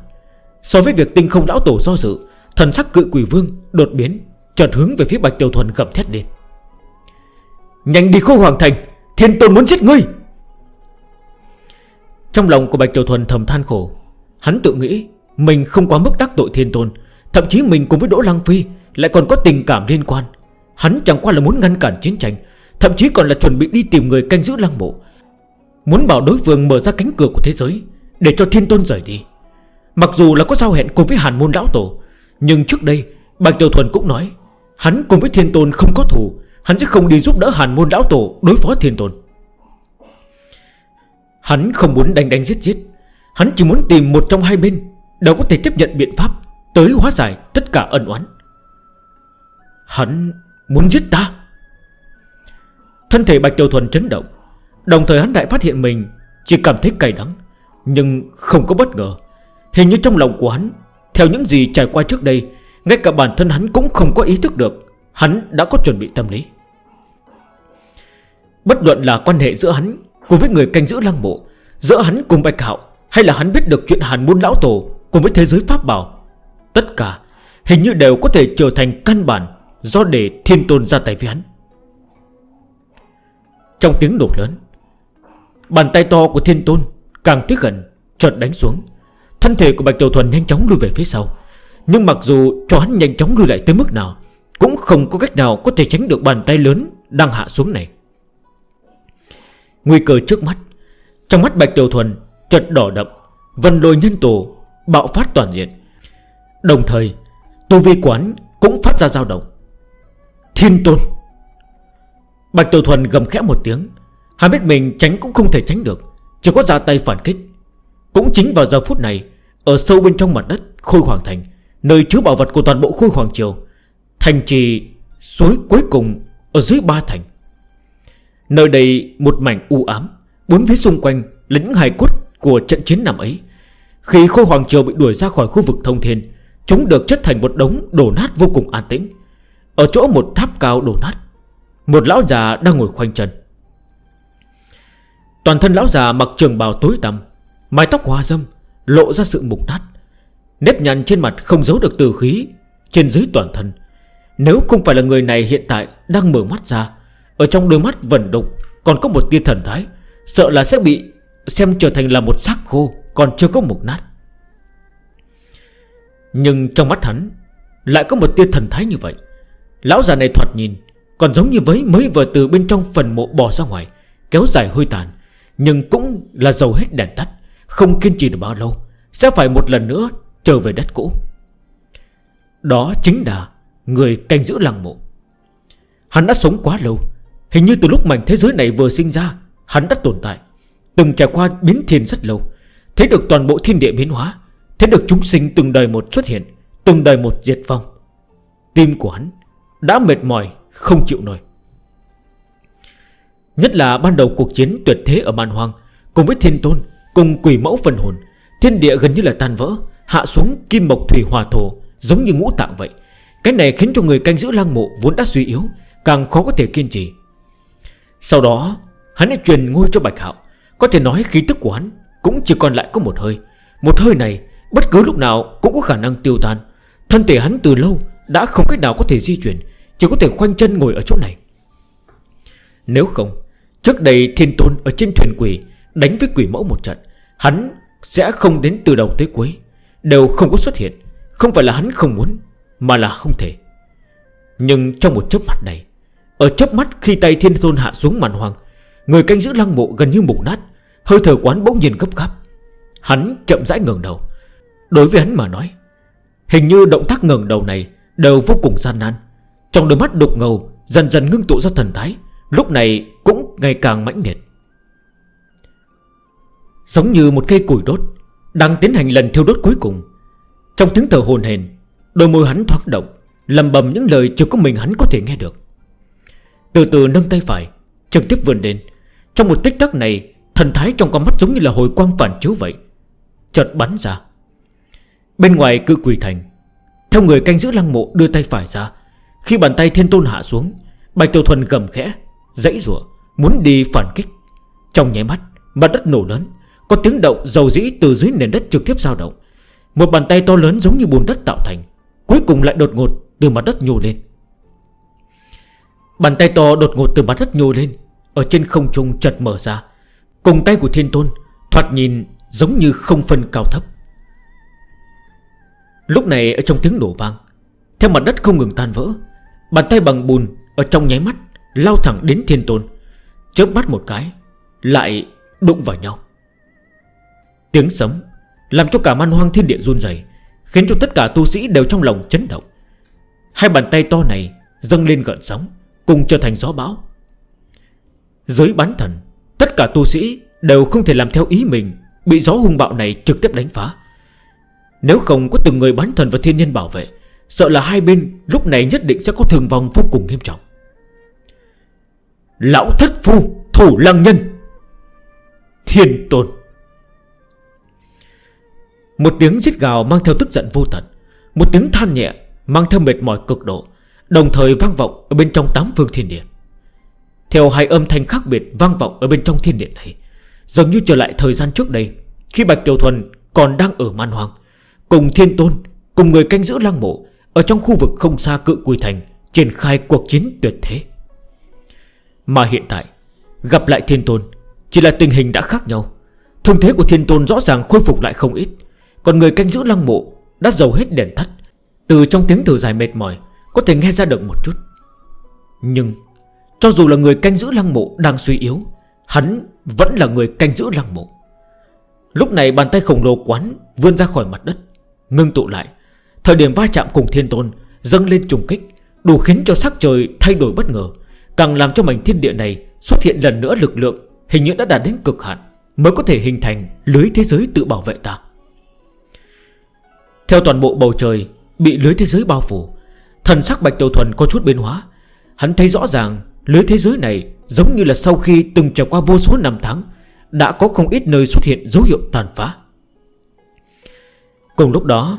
So với việc tinh không lão tổ do dự, Thần sắc cự quỷ vương đột biến, Chợt hướng về phía bạch tiểu thuần gầm thét đến Nhanh đi khu hoàng thành, Thiên tôn muốn giết ngươi! Trong lòng của bạch tiểu thuần thầm than khổ, Hắn tự nghĩ Mình không quá mức đắc tội thiên tôn, Thậm chí mình cùng với Đỗ Lăng Phi Lại còn có tình cảm liên quan. Hắn chẳng qua là muốn ngăn cản chiến tranh, Thậm chí còn là chuẩn bị đi tìm người canh giữ lăng mộ. Muốn bảo đối phương mở ra cánh cửa của thế giới, Để cho thiên tôn rời đi. Mặc dù là có giao hẹn cùng với hàn môn lão tổ, Nhưng trước đây, Bạch Tiểu Thuần cũng nói, Hắn cùng với thiên tôn không có thù, Hắn sẽ không đi giúp đỡ hàn môn lão tổ đối phó thiên tôn. Hắn không muốn đánh đánh giết giết, Hắn chỉ muốn tìm một trong hai bên, đều có thể tiếp nhận biện pháp, Tới hóa giải tất cả ân oán. Hắn Muốn giết ta? Thân thể Bạch Tiểu Thuần chấn động, Đồng thời hắn lại phát hiện mình Chỉ cảm thấy cay đắng, Nhưng không có bất ngờ. Hình như trong lòng của hắn, Theo những gì trải qua trước đây, Ngay cả bản thân hắn cũng không có ý thức được Hắn đã có chuẩn bị tâm lý. Bất luận là quan hệ giữa hắn Cùng với người canh giữ lăng mộ, Giữa hắn cùng Bạch Hạo, Hay là hắn biết được chuyện Hàn Môn Lão Tổ Cùng với thế giới Pháp Bảo, Tất cả hình như đều có thể trở thành căn bản Do để thiên tôn ra tay với hắn. Trong tiếng nổ lớn, Bàn tay to của thiên tôn Càng thiết gần chợt đánh xuống. Thân thể của Bạch Tiểu Thuần nhanh chóng lùi về phía sau. Nhưng mặc dù cho hắn nhanh chóng lùi lại tới mức nào, Cũng không có cách nào có thể tránh được bàn tay lớn Đang hạ xuống này. Nguy cơ trước mắt, Trong mắt Bạch Tiểu Thuần chợt đỏ đậm, Vân lôi nhân tổ Bạo phát toàn diện. Đồng thời, Tu vi quán cũng phát ra dao động. Thiên tôn. Bạch Tiểu Thuần gầm khẽ một tiếng. Hắn biết mình tránh cũng không thể tránh được. Chỉ có ra tay phản kích. Cũng chính vào giờ phút này, Ở sâu bên trong mặt đất, Khôi Hoàng Thành, Nơi chứa bảo vật của toàn bộ Khôi Hoàng Triều, Thành trì suối cuối cùng Ở dưới ba thành. Nơi đây một mảnh u ám, Bốn phía xung quanh là những hài cốt Của trận chiến năm ấy. Khi Khôi Hoàng Triều bị đuổi ra khỏi khu vực thông thiên, Chúng được chất thành một đống đổ nát vô cùng an tĩnh. Ở chỗ một tháp cao đổ nát, Một lão già đang ngồi khoanh chân. Toàn thân lão già mặc trường bào tối tăm, Mái tóc hoa dâm, Lộ ra sự mục nát. Nếp nhăn trên mặt không giấu được từ khí Trên dưới toàn thân. Nếu không phải là người này hiện tại đang mở mắt ra, Ở trong đôi mắt vẩn đục Còn có một tia thần thái, Sợ là sẽ bị xem trở thành là một xác khô Còn chưa có mục nát. Nhưng trong mắt hắn Lại có một tia thần thái như vậy. Lão già này thoạt nhìn Còn giống như với mới vừa từ bên trong phần mộ bò ra ngoài, Kéo dài hơi tàn, Nhưng cũng là dầu hết đèn tắt, Không kiên trì được bao lâu, Sẽ phải một lần nữa trở về đất cũ. Đó chính là Người canh giữ làng mộ. Hắn đã sống quá lâu, Hình như từ lúc mảnh thế giới này vừa sinh ra, Hắn đã tồn tại, Từng trải qua biến thiên rất lâu, Thấy được toàn bộ thiên địa biến hóa, Thấy được chúng sinh từng đời một xuất hiện, Từng đời một diệt vong. Tim của hắn đã mệt mỏi, không chịu nổi. Nhất là ban đầu cuộc chiến tuyệt thế ở Man Hoang Cùng với thiên tôn, Cùng quỷ mẫu phần hồn, Thiên địa gần như là tan vỡ, Hạ xuống kim mộc thủy hòa thổ, Giống như ngũ tạng vậy. Cái này khiến cho người canh giữ lang mộ vốn đã suy yếu, Càng khó có thể kiên trì. Sau đó, hắn đã truyền ngôi cho Bạch Hạo. Có thể nói khí tức của hắn Cũng chỉ còn lại có một hơi. Một hơi này, bất cứ lúc nào cũng có khả năng tiêu tan. Thân thể hắn từ lâu đã không cách nào có thể di chuyển chỉ có thể khoanh chân ngồi ở chỗ này. Nếu không, Trước đây thiên tôn ở trên thuyền quỷ, Đánh với quỷ mẫu một trận, Hắn sẽ không đến từ đầu tới cuối, Đều không có xuất hiện. Không phải là hắn không muốn, Mà là không thể. Nhưng trong một chớp mắt này, Ở chớp mắt khi tay thiên tôn hạ xuống màn hoàng, Người canh giữ lăng mộ gần như mục nát, Hơi thở quán bỗng nhìn gấp gáp. Hắn chậm rãi ngừng đầu. Đối với hắn mà nói, Hình như động tác ngừng đầu này Đều vô cùng gian nan. Trong đôi mắt đục ngầu, Dần dần ngưng tụ ra thần thái, Lúc này cũng ngày càng mãnh liệt. Giống như một cây củi đốt Đang tiến hành lần thiêu đốt cuối cùng. Trong tiếng thở hồn hền Đôi môi hắn thoát động, Lầm bầm những lời chưa có mình hắn có thể nghe được. Từ từ nâng tay phải, Trực tiếp vươn đến Trong một tích tắc này, Thần thái trong con mắt giống như là hồi quang phản chiếu vậy, Chợt bắn ra. Bên ngoài cư quỳ thành, Theo người canh giữ lăng mộ đưa tay phải ra khi bàn tay thiên tôn hạ xuống, Bạch Tiểu Thuần gầm khẽ, Dãy rủa, Muốn đi phản kích. Trong nháy mắt, Mặt đất nổ lớn, Có tiếng động dầu dĩ từ dưới nền đất trực tiếp dao động. Một bàn tay to lớn giống như bùn đất tạo thành, Cuối cùng lại đột ngột từ mặt đất nhô lên. Bàn tay to đột ngột từ mặt đất nhô lên, Ở trên không trung chật mở ra. Cùng tay của thiên tôn, Thoạt nhìn giống như không phân cao thấp. Lúc này ở trong tiếng nổ vang, Theo mặt đất không ngừng tan vỡ Bàn tay bằng bùn Ở trong nháy mắt Lao thẳng đến thiên tôn. Chớp mắt một cái, Lại đụng vào nhau. Tiếng sấm Làm cho cả man hoang thiên địa run dày Khiến cho tất cả tu sĩ đều trong lòng chấn động. Hai bàn tay to này Dâng lên gợn sóng, Cùng trở thành gió bão. Giới bán thần, Tất cả tu sĩ đều không thể làm theo ý mình, Bị gió hung bạo này trực tiếp đánh phá. Nếu không có từng người bán thần và thiên nhân bảo vệ Sợ là hai bên lúc này nhất định sẽ có thương vong vô cùng nghiêm trọng. Lão thất phu thủ lăng nhân, Thiên tôn. Một tiếng giết gào mang theo tức giận vô tận, Một tiếng than nhẹ mang theo mệt mỏi cực độ, Đồng thời vang vọng ở bên trong tám phương thiên địa. Theo hai âm thanh khác biệt vang vọng ở bên trong thiên địa này giống như trở lại thời gian trước đây, Khi Bạch Tiểu Thuần còn đang ở man hoàng Cùng thiên tôn, Cùng người canh giữ lang mộ ở trong khu vực không xa cự quỳ thành, Triển khai cuộc chiến tuyệt thế. Mà hiện tại, Gặp lại thiên tôn, Chỉ là tình hình đã khác nhau. Thương thế của thiên tôn rõ ràng khôi phục lại không ít, Còn người canh giữ lăng mộ Đã dầu hết đèn thắt. Từ trong tiếng thở dài mệt mỏi, Có thể nghe ra được một chút. Nhưng, Cho dù là người canh giữ lăng mộ đang suy yếu, Hắn vẫn là người canh giữ lăng mộ. Lúc này bàn tay khổng lồ quán Vươn ra khỏi mặt đất, Ngưng tụ lại Thời điểm va chạm cùng thiên tôn Dâng lên trùng kích, Đủ khiến cho sắc trời thay đổi bất ngờ, Càng làm cho mảnh thiên địa này xuất hiện lần nữa lực lượng, Hình như đã đạt đến cực hạn, Mới có thể hình thành lưới thế giới tự bảo vệ ta. Theo toàn bộ bầu trời Bị lưới thế giới bao phủ, Thần sắc Bạch Tiểu Thuần có chút biến hóa. Hắn thấy rõ ràng lưới thế giới này Giống như là sau khi từng trải qua vô số năm tháng, Đã có không ít nơi xuất hiện dấu hiệu tàn phá. Cùng lúc đó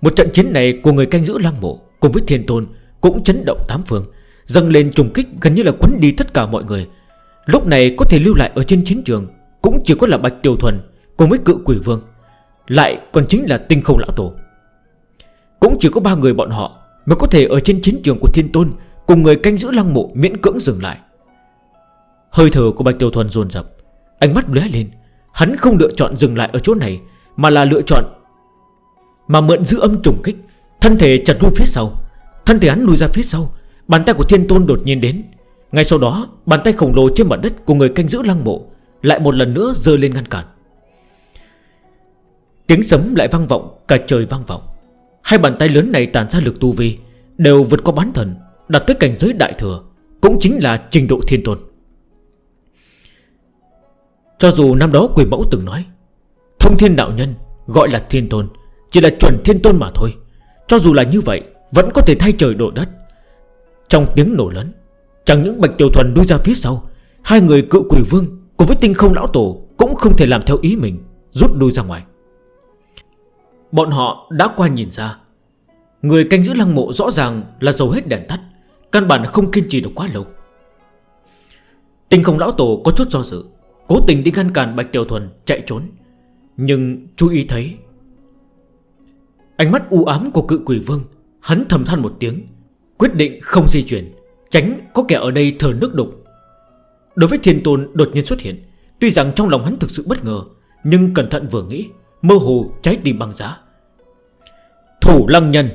một trận chiến này của người canh giữ lăng mộ Cùng với thiên tôn cũng chấn động tám phương, Dâng lên trùng kích gần như là quấn đi tất cả mọi người. Lúc này có thể lưu lại ở trên chiến trường Cũng chỉ có là Bạch Tiểu Thuần Cùng với cự quỷ vương, Lại còn chính là tinh không lão tổ. Cũng chỉ có ba người bọn họ Mới có thể ở trên chiến trường của thiên tôn Cùng người canh giữ lăng mộ miễn cưỡng dừng lại. Hơi thở của Bạch Tiểu Thuần dồn dập, Ánh mắt lé lên. Hắn không lựa chọn dừng lại ở chỗ này, Mà là lựa chọn mà mượn giữ âm trùng kích. Thân thể chật lui phía sau. Thân thể hắn lùi ra phía sau. Bàn tay của thiên tôn đột nhiên đến. Ngay sau đó, bàn tay khổng lồ trên mặt đất Của người canh giữ lăng mộ Lại một lần nữa rơi lên ngăn cản. Tiếng sấm lại vang vọng, Cả trời vang vọng. Hai bàn tay lớn này tàn ra lực tu vi, Đều vượt qua bán thần Đặt tới cảnh giới đại thừa, Cũng chính là trình độ thiên tôn. Cho dù năm đó quỷ mẫu từng nói, Thông thiên đạo nhân Gọi là thiên tôn chỉ là chuẩn thiên tôn mà thôi. Cho dù là như vậy, Vẫn có thể thay trời đổ đất. Trong tiếng nổ lớn, Chẳng những Bạch Tiểu Thuần đuôi ra phía sau, Hai người cựu quỷ vương Cùng với tinh không lão tổ Cũng không thể làm theo ý mình, Rút đuôi ra ngoài. Bọn họ đã qua nhìn ra, Người canh giữ lăng mộ rõ ràng là dầu hết đèn tắt, Căn bản không kiên trì được quá lâu. Tinh không lão tổ có chút do dự, Cố tình đi ngăn cản Bạch Tiểu Thuần chạy trốn, Nhưng chú ý thấy Ánh mắt u ám của cự quỷ vương, Hắn thầm than một tiếng, Quyết định không di chuyển, Tránh có kẻ ở đây thờ nước đục. Đối với thiên tôn đột nhiên xuất hiện, Tuy rằng trong lòng hắn thực sự bất ngờ, Nhưng cẩn thận vừa nghĩ, Mơ hồ trái tim băng giá. Thủ lăng nhân,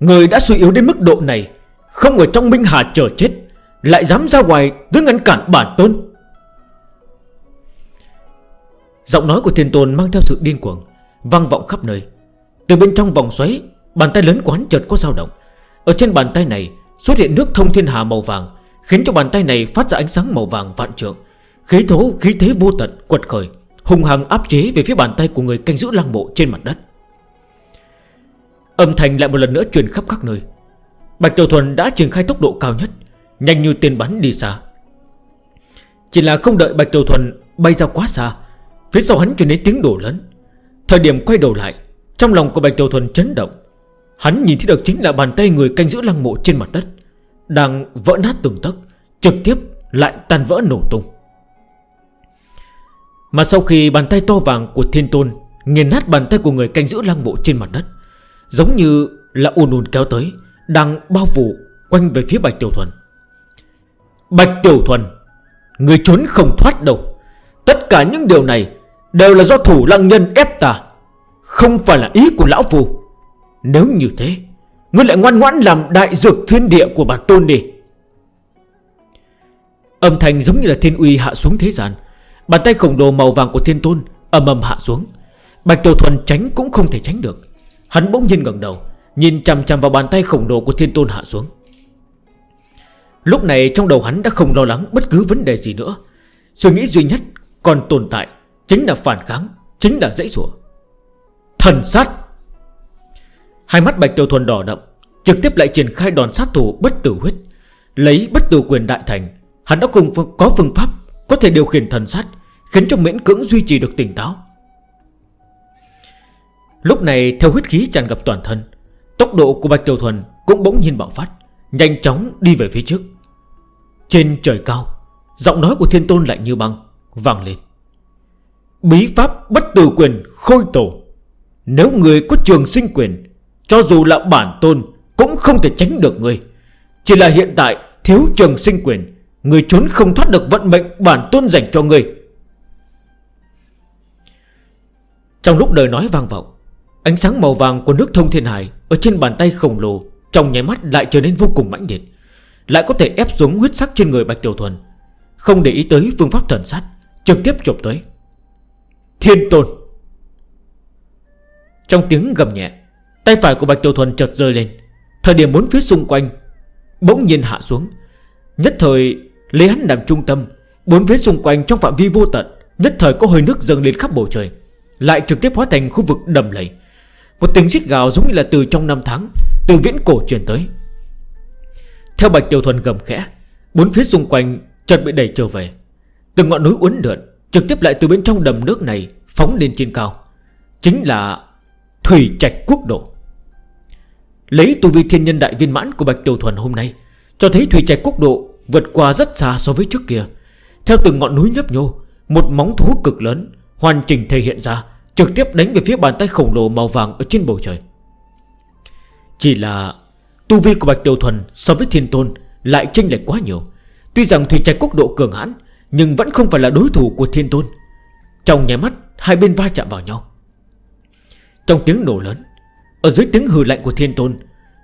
Người đã suy yếu đến mức độ này, Không ở trong Minh Hà chờ chết, Lại dám ra ngoài đứng ngăn cản bản tôn. Giọng nói của thiên tôn mang theo sự điên cuồng Văng vọng khắp nơi. Từ bên trong vòng xoáy, Bàn tay lớn của hắn chợt có dao động. Ở trên bàn tay này xuất hiện nước thông thiên hà màu vàng, Khiến cho bàn tay này phát ra ánh sáng màu vàng vạn trượng. Khí thố, khí thế vô tận, quật khởi, Hùng hằng áp chế về phía bàn tay của người canh giữ lăng mộ trên mặt đất. Âm thanh lại một lần nữa truyền khắp các nơi. Bạch Tiểu Thuần đã triển khai tốc độ cao nhất, Nhanh như tiền bắn đi xa. Chỉ là không đợi Bạch Tiểu Thuần bay ra quá xa, Phía sau hắn truyền đến tiếng đổ lớn. Thời điểm quay đầu lại trong lòng của Bạch Tiểu Thuần chấn động, Hắn nhìn thấy được chính là bàn tay người canh giữ lăng mộ trên mặt đất, Đang vỡ nát từng tấc, Trực tiếp lại tan vỡ nổ tung. Mà sau khi bàn tay to vàng của thiên tôn Nghiền nát bàn tay của người canh giữ lăng mộ trên mặt đất, Giống như là ùn ùn kéo tới, Đang bao phủ quanh về phía Bạch Tiểu Thuần. Bạch Tiểu Thuần, Người trốn không thoát đâu. Tất cả những điều này Đều là do thủ lăng nhân ép ta. Không phải là ý của lão phù. Nếu như thế, Ngươi lại ngoan ngoãn làm đại dược thiên địa của bản tôn đi. Âm thanh giống như là thiên uy hạ xuống thế gian. Bàn tay khổng lồ màu vàng của thiên tôn Âm âm hạ xuống. Bạch Tiểu Thuần tránh cũng không thể tránh được. Hắn bỗng nhiên ngẩng đầu, Nhìn chằm chằm vào bàn tay khổng lồ của thiên tôn hạ xuống. Lúc này trong đầu hắn đã không lo lắng bất cứ vấn đề gì nữa. Suy nghĩ duy nhất còn tồn tại Chính là phản kháng, Chính là dãy sủa Thần sát. Hai mắt Bạch Tiêu Thuần đỏ đậm, Trực tiếp lại triển khai đòn sát thủ bất tử huyết, Lấy bất tử quyền đại thành. Hắn đã cùng có phương pháp, Có thể điều khiển thần sát, Khiến cho miễn cưỡng duy trì được tỉnh táo. Lúc này, theo huyết khí tràn ngập toàn thân, Tốc độ của Bạch Tiêu Thuần cũng bỗng nhiên bạo phát, Nhanh chóng đi về phía trước. Trên trời cao, Giọng nói của thiên tôn lạnh như băng Vàng lên. Bí pháp bất tử quyền khôi tổ. Nếu người có trường sinh quyền, Cho dù là bản tôn, Cũng không thể tránh được người. Chỉ là hiện tại thiếu trường sinh quyền, Người trốn không thoát được vận mệnh bản tôn dành cho người. Trong lúc đời nói vang vọng, Ánh sáng màu vàng của nước thông thiên hải Ở trên bàn tay khổng lồ Trong nháy mắt lại trở nên vô cùng mãnh liệt, Lại có thể ép xuống huyết sắc trên người Bạch Tiểu Thuần, Không để ý tới phương pháp thần sát, Trực tiếp chụp tới. Thiên tôn! Trong tiếng gầm nhẹ, Tay phải của Bạch Tiểu Thuần chợt rơi lên. Thời điểm bốn phía xung quanh Bỗng nhiên hạ xuống. Nhất thời, lấy hắn làm trung tâm, Bốn phía xung quanh trong phạm vi vô tận, Nhất thời có hơi nước dâng lên khắp bầu trời, Lại trực tiếp hóa thành khu vực đầm lầy. Một tiếng xít gào giống như là từ trong năm tháng, Từ viễn cổ truyền tới. Theo Bạch Tiểu Thuần gầm khẽ, Bốn phía xung quanh chợt bị đẩy trở về. Từng ngọn núi uốn lượn, Trực tiếp lại từ bên trong đầm nước này Phóng lên trên cao. Chính là Thủy trạch quốc độ. Lấy tu vi thiên nhân đại viên mãn của Bạch Tiểu Thuần hôm nay, Cho thấy thủy trạch quốc độ vượt qua rất xa so với trước kia. Theo từng ngọn núi nhấp nhô, Một móng thú cực lớn, Hoàn chỉnh thể hiện ra, Trực tiếp đánh về phía bàn tay khổng lồ màu vàng ở trên bầu trời. Chỉ là Tu vi của Bạch Tiểu Thuần so với thiên tôn Lại chênh lệch quá nhiều. Tuy rằng thủy trạch quốc độ cường hãn, Nhưng vẫn không phải là đối thủ của thiên tôn. Trong nháy mắt, hai bên va chạm vào nhau. Trong tiếng nổ lớn, Ở dưới tiếng hừ lạnh của thiên tôn,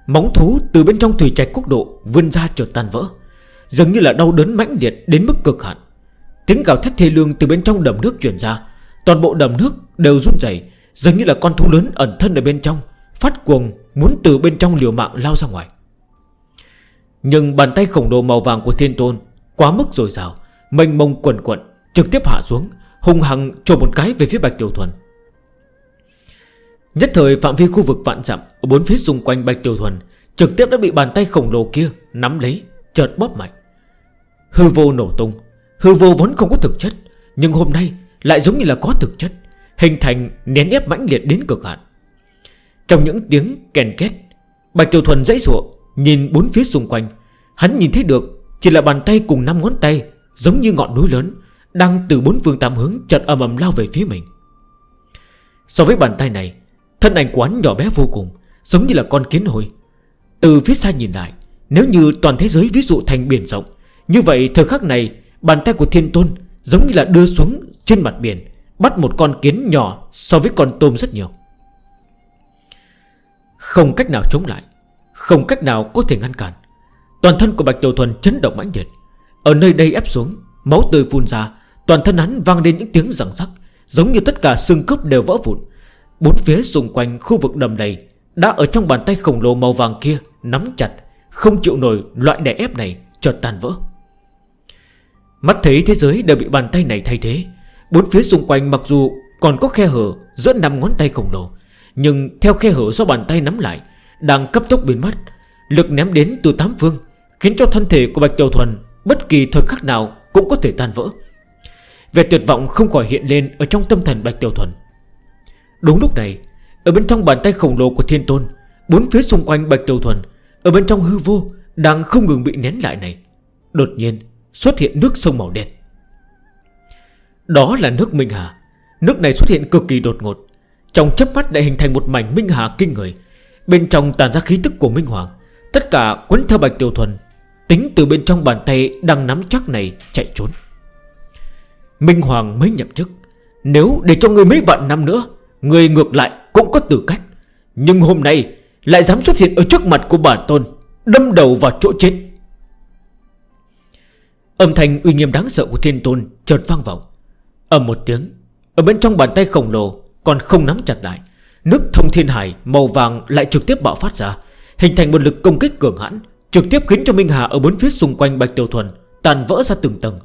Móng thú từ bên trong thủy trạch quốc độ Vươn ra trượt tan vỡ, Dường như là đau đớn mãnh liệt đến mức cực hạn. Tiếng gào thét thê lương từ bên trong đầm nước chuyển ra, Toàn bộ đầm nước đều run dày Dường như là con thú lớn ẩn thân ở bên trong, Phát cuồng muốn từ bên trong liều mạng lao ra ngoài. Nhưng bàn tay khổng đồ màu vàng của thiên tôn Quá mức rồi rào Mênh mông quần quận, Trực tiếp hạ xuống Hùng hằng trồ một cái về phía Bạch Tiểu Thuần. Nhất thời phạm vi khu vực vạn dặm Ở bốn phía xung quanh Bạch tiểu Thuần Trực tiếp đã bị bàn tay khổng lồ kia Nắm lấy, chợt bóp mạnh. Hư vô nổ tung Hư vô vốn không có thực chất Nhưng hôm nay lại giống như là có thực chất Hình thành nén ép mãnh liệt đến cực hạn. Trong những tiếng kèn két Bạch Tiểu Thuần dãy rụa Nhìn bốn phía xung quanh Hắn nhìn thấy được chỉ là bàn tay cùng 5 ngón tay Giống như ngọn núi lớn Đang từ bốn phương tám hướng chợt ầm ầm lao về phía mình. So với bàn tay này Thân ảnh quán nhỏ bé vô cùng, Giống như là con kiến hồi Từ phía xa nhìn lại, Nếu như toàn thế giới ví dụ thành biển rộng, Như vậy thời khắc này, Bàn tay của thiên tôn giống như là đưa xuống trên mặt biển, Bắt một con kiến nhỏ so với con tôm rất nhiều. Không cách nào chống lại, Không cách nào có thể ngăn cản. Toàn thân của Bạch Tiểu Thuần chấn động mãnh liệt. Ở nơi đây ép xuống, Máu tươi phun ra, Toàn thân hắn vang lên những tiếng răng rắc, Giống như tất cả xương cướp đều vỡ vụn. Bốn phía xung quanh khu vực đầm này Đã ở trong bàn tay khổng lồ màu vàng kia Nắm chặt, Không chịu nổi loại đè ép này chợt tan vỡ. Mắt thấy thế giới đều bị bàn tay này thay thế, Bốn phía xung quanh mặc dù còn có khe hở giữa năm ngón tay khổng lồ, Nhưng theo khe hở do bàn tay nắm lại, Đang cấp tốc biến mất, Lực ném đến từ tám phương, Khiến cho thân thể của Bạch Tiểu Thuần Bất kỳ thời khắc nào cũng có thể tan vỡ. Về tuyệt vọng không khỏi hiện lên Ở trong tâm thần Bạch Tiểu Thuần. Đúng lúc này, Ở bên trong bàn tay khổng lồ của thiên tôn, Bốn phía xung quanh Bạch Tiêu Thuần, Ở bên trong hư vô, Đang không ngừng bị nén lại này. Đột nhiên, xuất hiện nước sông màu đen. Đó là nước Minh Hà. Nước này xuất hiện cực kỳ đột ngột. Trong chấp mắt đã hình thành một mảnh Minh Hà kinh người. Bên trong tàn ra khí tức của Minh Hoàng, Tất cả quấn theo Bạch Tiểu Thuần, Tính từ bên trong bàn tay đang nắm chắc này chạy trốn. Minh Hoàng mới nhập chức, Nếu để cho người mấy vạn năm nữa Người ngược lại cũng có tư cách. Nhưng hôm nay lại dám xuất hiện ở trước mặt của bà Tôn, Đâm đầu vào chỗ chết. Âm thanh uy nghiêm đáng sợ của thiên tôn chợt vang vọng Ở một tiếng, Ở bên trong bàn tay khổng lồ Còn không nắm chặt lại, Nước thông thiên hải màu vàng lại trực tiếp bạo phát ra, Hình thành một lực công kích cường hãn, Trực tiếp khiến cho Minh Hà ở bốn phía xung quanh Bạch Tiểu Thuần Tàn vỡ ra từng tầng.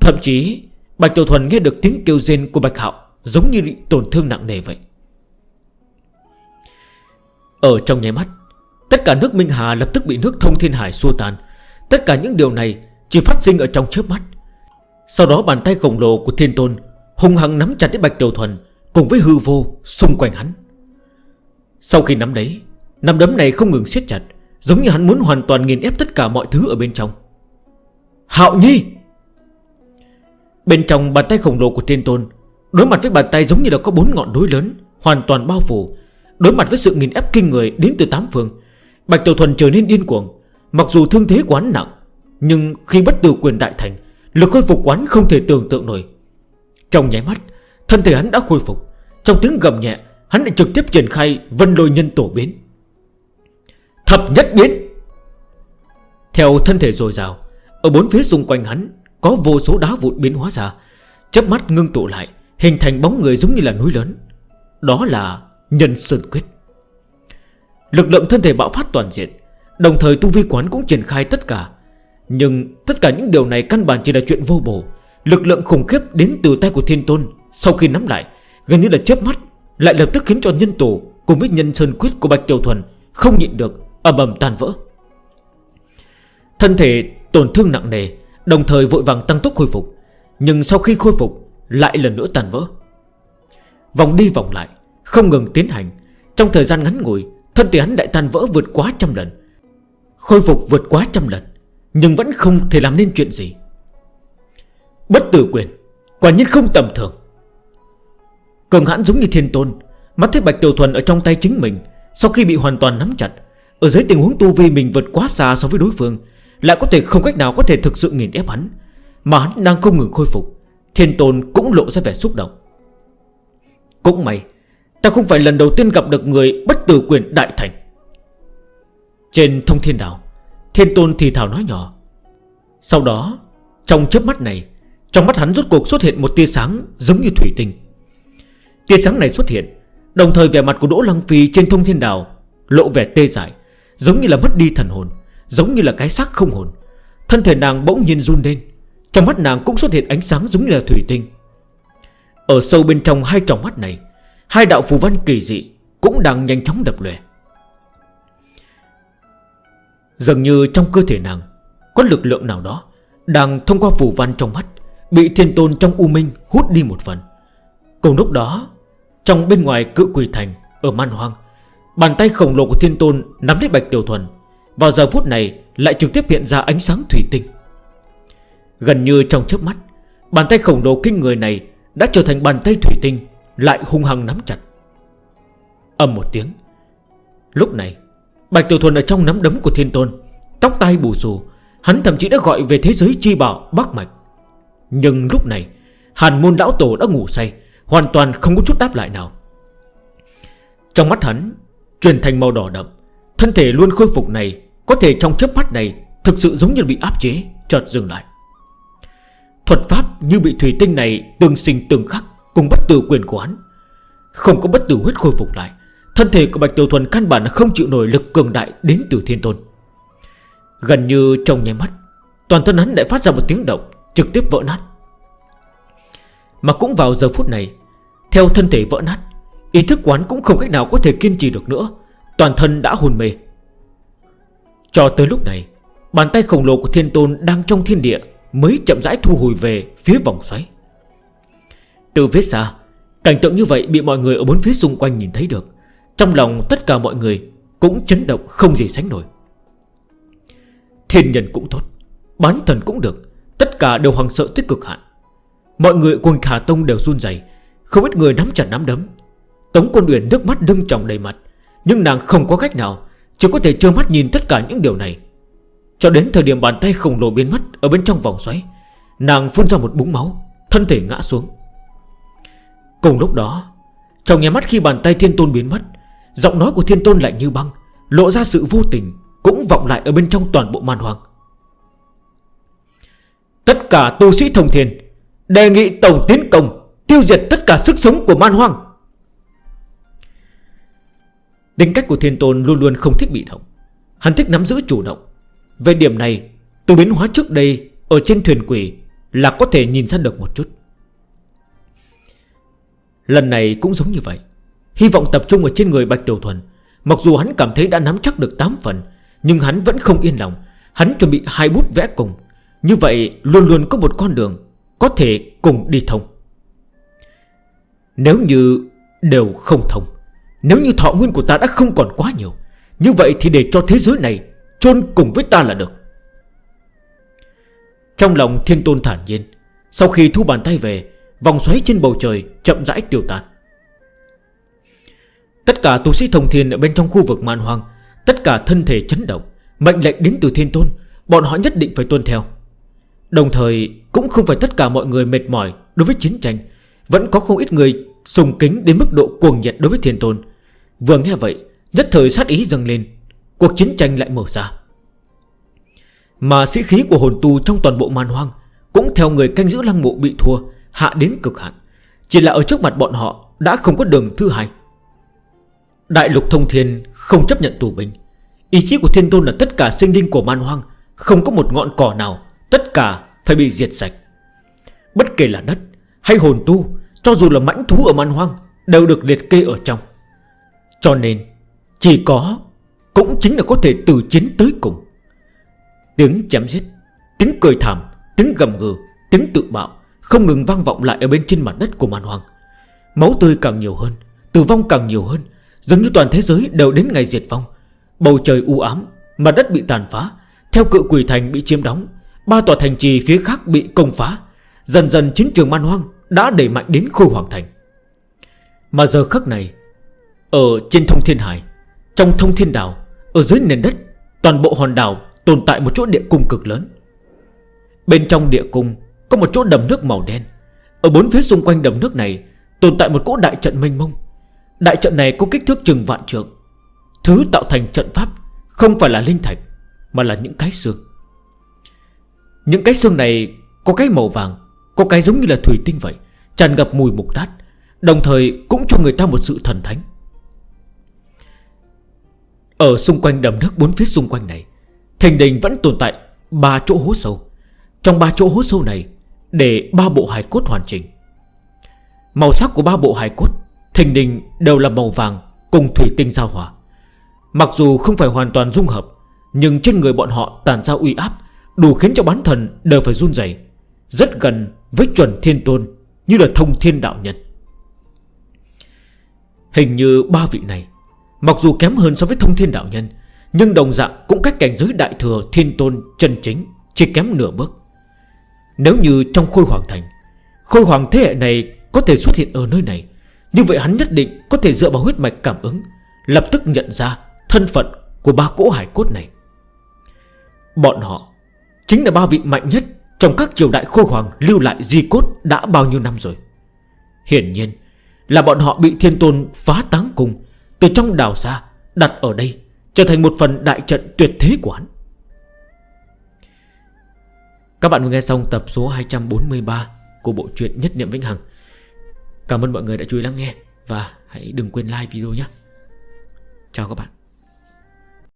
Thậm chí, Bạch Tiểu Thuần nghe được tiếng kêu rên của Bạch Hạo Giống như bị tổn thương nặng nề vậy. Ở trong nháy mắt, Tất cả nước Minh Hà lập tức bị nước thông thiên hải xua tan. Tất cả những điều này Chỉ phát sinh ở trong trước mắt. Sau đó bàn tay khổng lồ của thiên tôn Hùng hăng nắm chặt đến Bạch Tiểu Thuần Cùng với hư vô xung quanh hắn. Sau khi nắm đấy, Nắm đấm này không ngừng siết chặt, Giống như hắn muốn hoàn toàn nghiền ép tất cả mọi thứ ở bên trong. Hạo Nhi! Bên trong bàn tay khổng lồ của thiên tôn Đối mặt với bàn tay giống như là có bốn ngọn núi lớn, Hoàn toàn bao phủ. Đối mặt với sự nghìn ép kinh người đến từ tám phương, Bạch Tiểu Thuần trở nên điên cuồng. Mặc dù thương thế quán nặng, Nhưng khi bất tử quyền đại thành, Lực khôi phục quán không thể tưởng tượng nổi. Trong nháy mắt, Thân thể hắn đã khôi phục. Trong tiếng gầm nhẹ, Hắn lại trực tiếp triển khai vân lôi nhân tổ biến. Thập nhất biến! Theo thân thể dồi dào, Ở bốn phía xung quanh hắn, Có vô số đá vụn biến hóa ra. Chấp mắt ngưng tụ lại Hình thành bóng người giống như là núi lớn. Đó là nhân sơn quyết. Lực lượng thân thể bạo phát toàn diện, Đồng thời tu vi quán cũng triển khai tất cả. Nhưng tất cả những điều này căn bản chỉ là chuyện vô bổ. Lực lượng khủng khiếp đến từ tay của thiên tôn, Sau khi nắm lại, Gần như là chớp mắt, Lại lập tức khiến cho nhân tổ Cùng với nhân sơn quyết của Bạch Tiểu Thuần Không nhịn được, ầm ầm tan vỡ. Thân thể tổn thương nặng nề, Đồng thời vội vàng tăng tốc khôi phục. Nhưng sau khi khôi phục lại lần nữa tàn vỡ. Vòng đi vòng lại, Không ngừng tiến hành. Trong thời gian ngắn ngủi, Thân thể hắn đại tàn vỡ vượt quá trăm lần. Khôi phục vượt quá trăm lần, Nhưng vẫn không thể làm nên chuyện gì. Bất tử quyền, Quả nhiên không tầm thường. Cường hãn giống như thiên tôn, Mắt thấy Bạch Tiểu Thuần ở trong tay chính mình, Sau khi bị hoàn toàn nắm chặt, Ở dưới tình huống tu vi mình vượt quá xa so với đối phương, Lại có thể không cách nào có thể thực sự nghiền ép hắn, Mà hắn đang không ngừng khôi phục. Thiên tôn cũng lộ ra vẻ xúc động. Cũng may, Ta không phải lần đầu tiên gặp được người bất tử quyền đại thành. Trên thông thiên đảo, Thiên tôn thì thảo nói nhỏ. Sau đó, Trong chớp mắt này, Trong mắt hắn rốt cuộc xuất hiện một tia sáng giống như thủy tinh. Tia sáng này xuất hiện, Đồng thời vẻ mặt của Đỗ Lăng Phi trên thông thiên đảo Lộ vẻ tê dại, Giống như là mất đi thần hồn, Giống như là cái xác không hồn. Thân thể nàng bỗng nhiên run lên trong mắt nàng cũng xuất hiện ánh sáng giống như là thủy tinh. Ở sâu bên trong hai tròng mắt này, Hai đạo phù văn kỳ dị Cũng đang nhanh chóng đập lè Dường như trong cơ thể nàng, Có lực lượng nào đó Đang thông qua phù văn trong mắt Bị thiên tôn trong U Minh hút đi một phần. Cùng lúc đó, Trong bên ngoài cự quỷ thành Ở Man Hoang, Bàn tay khổng lồ của thiên tôn nắm lấy bạch tiểu thuần Vào giờ phút này lại trực tiếp hiện ra ánh sáng thủy tinh. Gần như trong chớp mắt, Bàn tay khổng lồ kinh người này Đã trở thành bàn tay thủy tinh, Lại hung hăng nắm chặt. Âm một tiếng, Lúc này, Bạch Tiểu Thuần ở trong nắm đấm của Thiên Tôn, Tóc tai bù xù, Hắn thậm chí đã gọi về thế giới chi bảo Bắc Mạch. Nhưng lúc này, Hàn môn lão tổ đã ngủ say, Hoàn toàn không có chút đáp lại nào. Trong mắt hắn, Truyền thành màu đỏ đậm, Thân thể luôn khôi phục này Có thể trong chớp mắt này Thực sự giống như bị áp chế, Chợt dừng lại. Thuật pháp như bị thủy tinh này Tương sinh tương khắc cùng bất tử quyền của hắn. Không có bất tử huyết khôi phục lại, Thân thể của Bạch Tiểu Thuần căn bản không chịu nổi lực cường đại đến từ thiên tôn. Gần như trong nháy mắt, Toàn thân hắn lại phát ra một tiếng động, Trực tiếp vỡ nát. Mà cũng vào giờ phút này, Theo thân thể vỡ nát, Ý thức quán cũng không cách nào có thể kiên trì được nữa, Toàn thân đã hồn mê. Cho tới lúc này, Bàn tay khổng lồ của thiên tôn đang trong thiên địa Mới chậm rãi thu hồi về phía vòng xoáy. Từ phía xa, Cảnh tượng như vậy bị mọi người ở bốn phía xung quanh nhìn thấy được. Trong lòng tất cả mọi người Cũng chấn động không gì sánh nổi. Thiên nhân cũng tốt, Bán thần cũng được, Tất cả đều hoàng sợ tích cực hạn. Mọi người quần khả tông đều run dày Không ít người nắm chặt nắm đấm. Tống quân uyển nước mắt đưng tròng đầy mặt, Nhưng nàng không có cách nào, Chỉ có thể trơ mắt nhìn tất cả những điều này. Cho đến thời điểm bàn tay khổng lồ biến mất Ở bên trong vòng xoáy, Nàng phun ra một búng máu, Thân thể ngã xuống. Cùng lúc đó, Trong nhà mắt khi bàn tay thiên tôn biến mất, Giọng nói của thiên tôn lại như băng, Lộ ra sự vô tình, Cũng vọng lại ở bên trong toàn bộ màn hoàng. Tất cả tu sĩ thông thiên Đề nghị tổng tiến công, Tiêu diệt tất cả sức sống của man hoang. Tính cách của thiên tôn luôn luôn không thích bị động. Hắn thích nắm giữ chủ động về điểm này, Từ biến hóa trước đây, Ở trên thuyền quỷ Là có thể nhìn ra được một chút. Lần này cũng giống như vậy. Hy vọng tập trung ở trên người Bạch Tiểu Thuần. Mặc dù hắn cảm thấy đã nắm chắc được 8 phần, Nhưng hắn vẫn không yên lòng. Hắn chuẩn bị hai bút vẽ cùng. Như vậy, luôn luôn có một con đường Có thể cùng đi thông. Nếu như đều không thông, Nếu như thọ nguyên của ta đã không còn quá nhiều, Như vậy thì để cho thế giới này chôn cùng với ta là được. Trong lòng thiên tôn thản nhiên, Sau khi thu bàn tay về, Vòng xoáy trên bầu trời chậm rãi tiêu tan. Tất cả tu sĩ thông thiên ở bên trong khu vực man hoang, Tất cả thân thể chấn động, Mệnh lệnh đến từ thiên tôn, Bọn họ nhất định phải tuân theo. Đồng thời, cũng không phải tất cả mọi người mệt mỏi Đối với chiến tranh, Vẫn có không ít người sùng kính đến mức độ cuồng nhiệt đối với thiên tôn. Vừa nghe vậy, Nhất thời sát ý dâng lên. Cuộc chiến tranh lại mở ra. Mà sĩ khí của hồn tu trong toàn bộ man hoang Cũng theo người canh giữ lăng mộ bị thua, Hạ đến cực hạn. Chỉ là ở trước mặt bọn họ Đã không có đường thứ hai. Đại lục thông thiên không chấp nhận tù binh. Ý chí của thiên tôn là tất cả sinh linh của man hoang, Không có một ngọn cỏ nào, Tất cả phải bị diệt sạch. Bất kể là đất hay hồn tu, Cho dù là mãnh thú ở man hoang, Đều được liệt kê ở trong. Cho nên, Chỉ có cũng chính là có thể từ chiến tới cùng. Tiếng chém giết, Tiếng cười thảm, Tiếng gầm gừ, Tiếng tự bạo Không ngừng vang vọng lại ở bên trên mặt đất của màn hoàng. Máu tươi càng nhiều hơn, Tử vong càng nhiều hơn giống như toàn thế giới đều đến ngày diệt vong. Bầu trời u ám, Mặt đất bị tàn phá, Theo cự quỷ thành bị chiếm đóng, Ba tòa thành trì phía khác bị công phá. Dần dần chiến trường man hoang Đã đẩy mạnh đến khu hoàng thành. Mà giờ khắc này, Ở trên thông thiên hải, Trong thông thiên đảo ở dưới nền đất, Toàn bộ hòn đảo tồn tại một chỗ địa cung cực lớn. Bên trong địa cung Có một chỗ đầm nước màu đen. Ở bốn phía xung quanh đầm nước này Tồn tại một cỗ đại trận mênh mông. Đại trận này có kích thước chừng vạn trượng. Thứ tạo thành trận pháp Không phải là linh thạch, Mà là những cái xương. Những cái xương này có cái màu vàng, Có cái giống như là thủy tinh vậy, Tràn ngập mùi mục đát Đồng thời cũng cho người ta một sự thần thánh. Ở xung quanh đầm nước bốn phía xung quanh này Thành đình vẫn tồn tại ba chỗ hố sâu. Trong ba chỗ hố sâu này, Để ba bộ hài cốt hoàn chỉnh. Màu sắc của ba bộ hài cốt Thành đình đều là màu vàng Cùng thủy tinh giao hòa. Mặc dù không phải hoàn toàn dung hợp, Nhưng trên người bọn họ tàn ra uy áp, Đủ khiến cho bán thần đều phải run dày Rất gần với chuẩn thiên tôn Như là thông thiên đạo nhân. Hình như ba vị này Mặc dù kém hơn so với thông thiên đạo nhân, Nhưng đồng dạng cũng cách cảnh giới đại thừa thiên tôn chân chính Chỉ kém nửa bước. Nếu như trong khôi hoàng thành, Khôi hoàng thế hệ này có thể xuất hiện ở nơi này, Như vậy hắn nhất định có thể dựa vào huyết mạch cảm ứng, Lập tức nhận ra thân phận của ba cỗ hải cốt này. Bọn họ Chính là ba vị mạnh nhất Trong các triều đại khôi hoàng lưu lại di cốt đã bao nhiêu năm rồi. Hiển nhiên Là bọn họ bị thiên tôn phá táng cùng từ trong đào ra, Đặt ở đây, Trở thành một phần đại trận tuyệt thế của hắn Các bạn vừa nghe xong tập số 243 Của bộ truyện Nhất Niệm Vĩnh Hằng. Cảm ơn mọi người đã chú ý lắng nghe Và hãy đừng quên like video nhé. Chào các bạn.